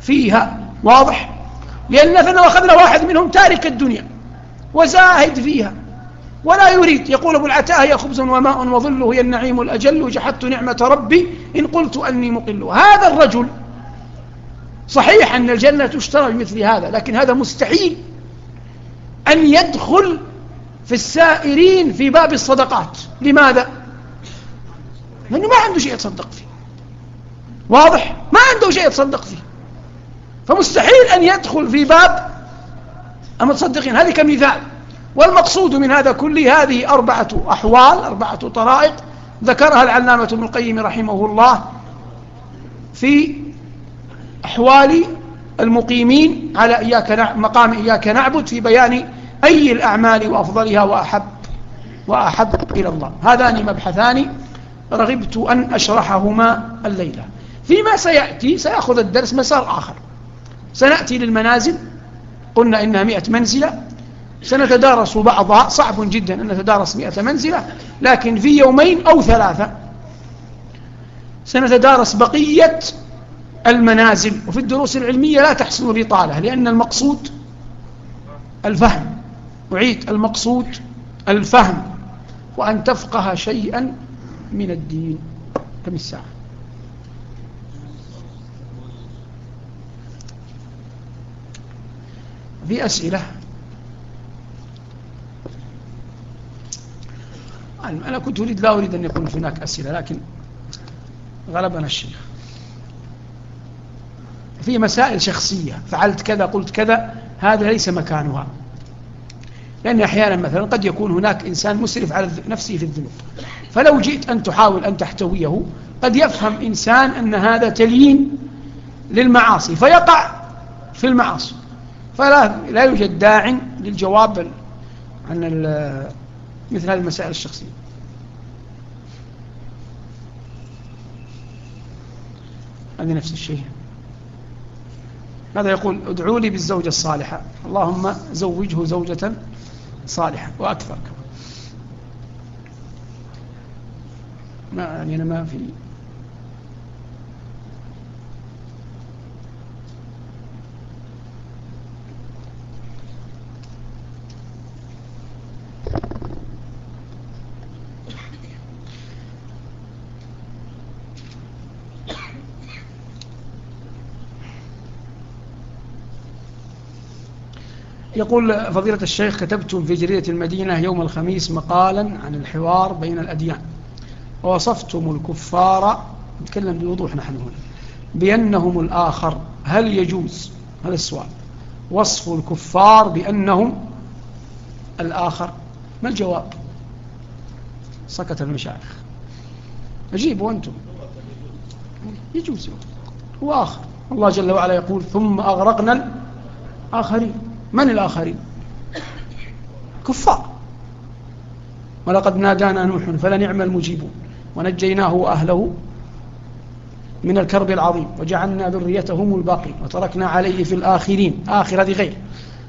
فيها واضح؟ لأن مثلا أخذنا واحد منهم تارك الدنيا وزاهد فيها ولا يريد. يقول أبو العتاء هي خبز وماء وظل هي النعيم الأجل جحدت نعمة ربي إن قلت أني مقل. هذا الرجل صحيح أن الجنة تشترى بمثل هذا لكن هذا مستحيل أن يدخل في السائرين في باب الصدقات. لماذا؟ لأنه ما عنده شيء يتصدق فيه. واضح؟ ما عنده شيء يتصدق فيه. فمستحيل أن يدخل في باب المتصدقين. هذه كمثال. والمقصود من هذا كله هذه أربعة أحوال أربعة طرائق ذكرها العلامة ابن القيم رحمه الله في أحوال المقيمين على إياك مقام إياك نعبد في بيان أي الأعمال وأفضلها وأحب وأحب إلى الله. هذان مبحثان رغبت أن أشرحهما الليلة. فيما سيأتي سيأخذ الدرس مسار آخر. سنأتي للمنازل قلنا إنها مئة منزلة. سنتدارس بعضها صعب جدا أن نتدارس مئة منزلة لكن في يومين أو ثلاثة سنتدارس بقية المنازل. وفي الدروس العلمية لا تحسن الإطالة لأن المقصود الفهم. أعيد المقصود الفهم وأن تفقه شيئا من الدين. كم الساعة. في أسئلة أنا كنت أريد لا أريد أن يكون هناك أسئلة لكن غلبنا الشيخ. في مسائل شخصية فعلت كذا قلت كذا هذا ليس مكانها. لأن أحيانا مثلا قد يكون هناك إنسان مسرف على نفسه في الذنوب. فلو جئت أن تحاول أن تحتويه قد يفهم إنسان أن هذا تليين للمعاصي فيقع في المعاصي. فلا لا يوجد داع للجواب عن مثل هذه المسائل الشخصية. هذه نفس الشيء. ماذا يقول؟ ادعوا لي بالزوجة الصالحة. اللهم زوجه زوجة صالحة وأكثر. ما يعني أنا ما في يقول فضيلة الشيخ كتبتم في جريدة المدينة يوم الخميس مقالا عن الحوار بين الأديان. ووصفتم الكفار نتكلم بوضوح نحن هنا بأنهم الآخر. هل يجوز؟ هذا السؤال. وصف الكفار بأنهم الآخر؟ ما الجواب؟ سكت المشايخ. أجيبوا أنتم. يجوز. هو آخر. الله جل وعلا يقول ثم أغرقنا الآخرين. من الآخرين؟ كفار. ولقد نادانا نوح فلنعم المجيبون. ونجيناه وأهله من الكرب العظيم. وجعلنا ذريته هم الباقين. وتركنا عليه في الآخرين. آخر هذه غير.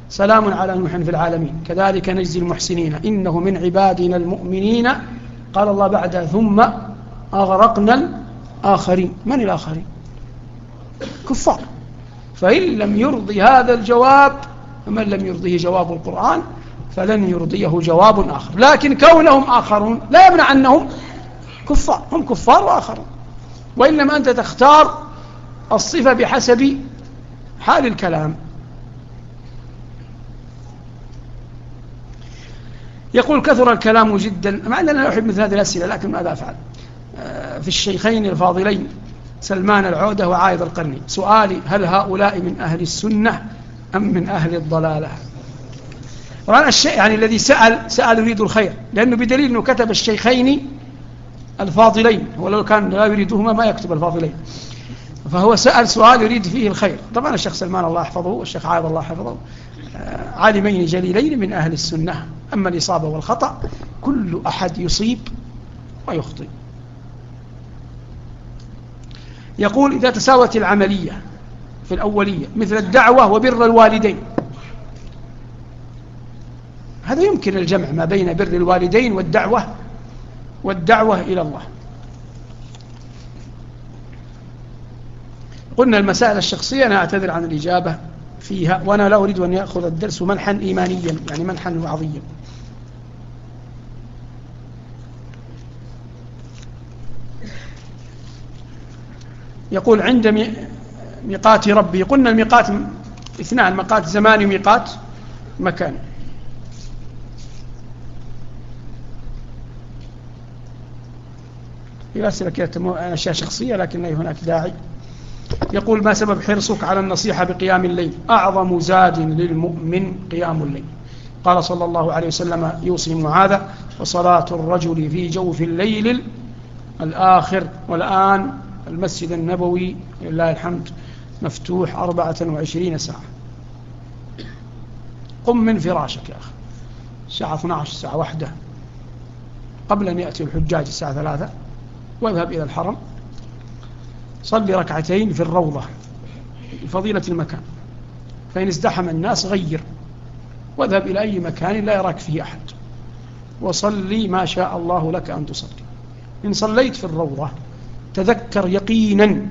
سلام على نوح في العالمين. كذلك نجزي المحسنين. إنه من عبادنا المؤمنين. قال الله بعد. ثم أغرقنا الآخرين. من الآخرين؟ كفار. فإن لم يرضي هذا الجواب فمن لم يرضيه جواب القرآن فلن يرضيه جواب آخر. لكن كونهم آخرون لا يمنع أنهم كفار هم كفار وآخرون. وإنما أنت تختار الصفة بحسب حال الكلام. يقول كثر الكلام جدا مع أننا لا أحب مثل هذه الأسئلة لكن ماذا أفعل؟ آه، في الشيخين الفاضلين سلمان العودة وعايض القرني. سؤالي هل هؤلاء من أهل السنة؟ أم من أهل الضلالة. طبعا الشيء يعني الذي سأل سأل يريد الخير لأنه بدليل أنه كتب الشيخين الفاضلين ولو كان لا يريدهما ما يكتب الفاضلين. فهو سأل سؤال يريد فيه الخير. طبعا الشيخ سلمان الله يحفظه والشيخ عايض الله حفظه آه، عالمين جليلين من أهل السنة. أما الإصابة والخطأ كل أحد يصيب ويخطئ. يقول إذا تساوت العملية في الأولية مثل الدعوة وبر الوالدين. هذا يمكن الجمع ما بين بر الوالدين والدعوة والدعوة إلى الله. قلنا المسائل الشخصية أنا أعتذر عن الإجابة فيها وأنا لا أريد أن يأخذ الدرس منحا إيمانيا يعني منحا وعظيا يقول عند ميقات ربه قلنا الميقات اثنان ميقات زماني وميقات مكاني في أسئلة كده أشياء شخصية لكن هناك داعي. يقول ما سبب حرصك على النصيحة بقيام الليل؟ أعظم زاد للمؤمن قيام الليل. قال صلى الله عليه وسلم يوصي معاذ وصلاة الرجل في جوف الليل الآخر. والآن المسجد النبوي لله الحمد. مفتوح أربعة وعشرين ساعة. قم من فراشك يا أخي. الساعة 12 الساعة واحدة. قبل أن يأتي الحجاج الساعة ثلاثة. واذهب إلى الحرم. صلي ركعتين في الروضة لفضيلة المكان. فإن ازدحم الناس غير. واذهب إلى أي مكان لا يراك فيه أحد. وصلي ما شاء الله لك أن تصلي. إن صليت في الروضة تذكر يقينا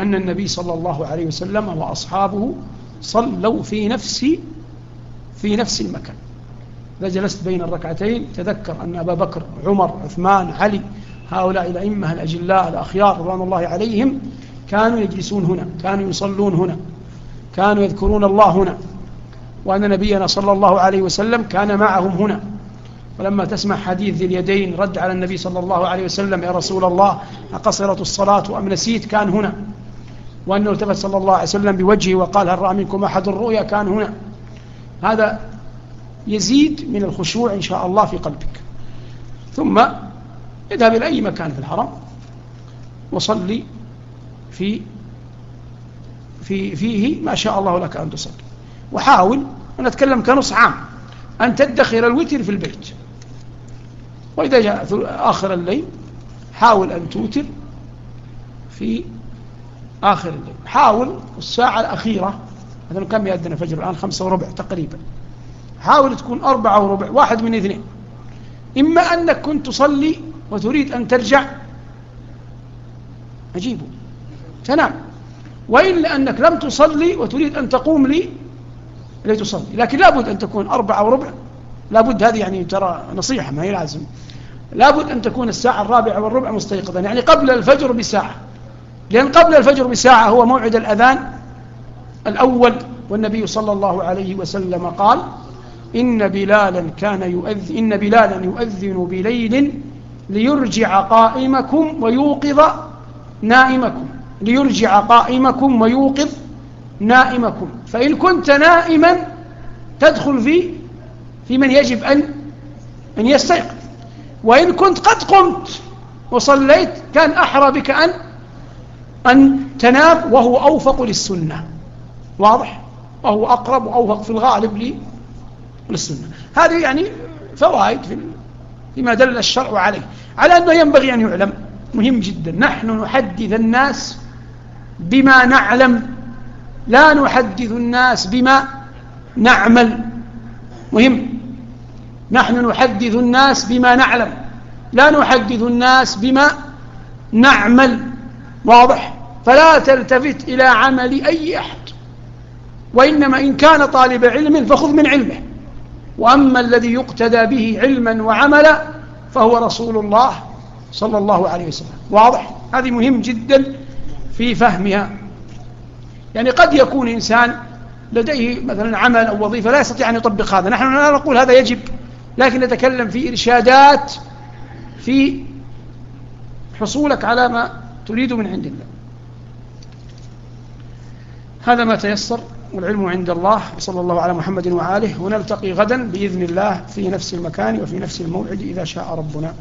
أن النبي صلى الله عليه وسلم وأصحابه صلوا في نفس في نفس المكان. إذا جلست بين الركعتين تذكر أن أبا بكر عمر عثمان علي هؤلاء الأئمة الأجلاء الأخيار رضوان الله عليهم كانوا يجلسون هنا كانوا يصلون هنا كانوا يذكرون الله هنا وأن نبينا صلى الله عليه وسلم كان معهم هنا. ولما تسمع حديث ذي اليدين رد على النبي صلى الله عليه وسلم يا رسول الله أقصرت الصلاة أم نسيت؟ كان هنا. وأنه التفت صلى الله عليه وسلم بوجهه وقال هل رأى منكم أحد الرؤيا كان هنا. هذا يزيد من الخشوع إن شاء الله في قلبك. ثم اذهب إلى أي مكان في الحرم وصلي في في فيه ما شاء الله لك أن تصلي. وحاول أنا أتكلم كنص عام أن تدخر الوتر في البيت. وإذا جاء آخر الليل حاول أن توتر في آخر الليل حاول الساعة الأخيرة مثلا كم يأذن الفجر الآن؟ خمسة وربع تقريبا. حاول تكون أربعة وربع واحد من اثنين. إما أنك كنت تصلي وتريد أن ترجع. أجيبه تنام وإلا أنك لم تصلي وتريد أن تقوم لي لتصلي. لكن لابد أن تكون أربعة وربع. لابد هذه يعني ترى نصيحة ما هي لازم. لابد أن تكون الساعة الرابعة والربع مستيقظا يعني قبل الفجر بساعة. لأن قبل الفجر بساعة هو موعد الأذان الأول والنبي صلى الله عليه وسلم قال إن بلالا كان يؤذن إن بلالا يؤذن بليل ليرجع قائمكم ويوقظ نائمكم ليرجع قائمكم ويوقظ نائمكم. فإن كنت نائما تدخل في في من يجب أن أن يستيقظ. وإن كنت قد قمت وصليت كان أحرى بك أن أن تنام وهو أوفق للسنة. واضح؟ وهو أقرب وأوفق في الغالب للسنة. هذه يعني فوائد في فيما دل الشرع عليه. على أنه ينبغي أن يعلم. مهم جدا. نحن نحدث الناس بما نعلم. لا نحدث الناس بما نعمل. مهم. نحن نحدث الناس بما نعلم. لا نحدث الناس بما نعمل. واضح؟ فلا تلتفت إلى عمل أي أحد وإنما إن كان طالب علم فخذ من علمه وأما الذي يقتدى به علما وعملا فهو رسول الله صلى الله عليه وسلم. واضح؟ هذه مهم جدا في فهمها. يعني قد يكون إنسان لديه مثلا عمل أو وظيفة لا يستطيع أن يطبق هذا. نحن لا نقول هذا يجب لكن نتكلم في إرشادات في حصولك على ما تريد من عند الله هذا ما تيسر والعلم عند الله وصلى الله على محمد وآله. ونلتقي غدا بإذن الله في نفس المكان وفي نفس الموعد إذا شاء ربنا.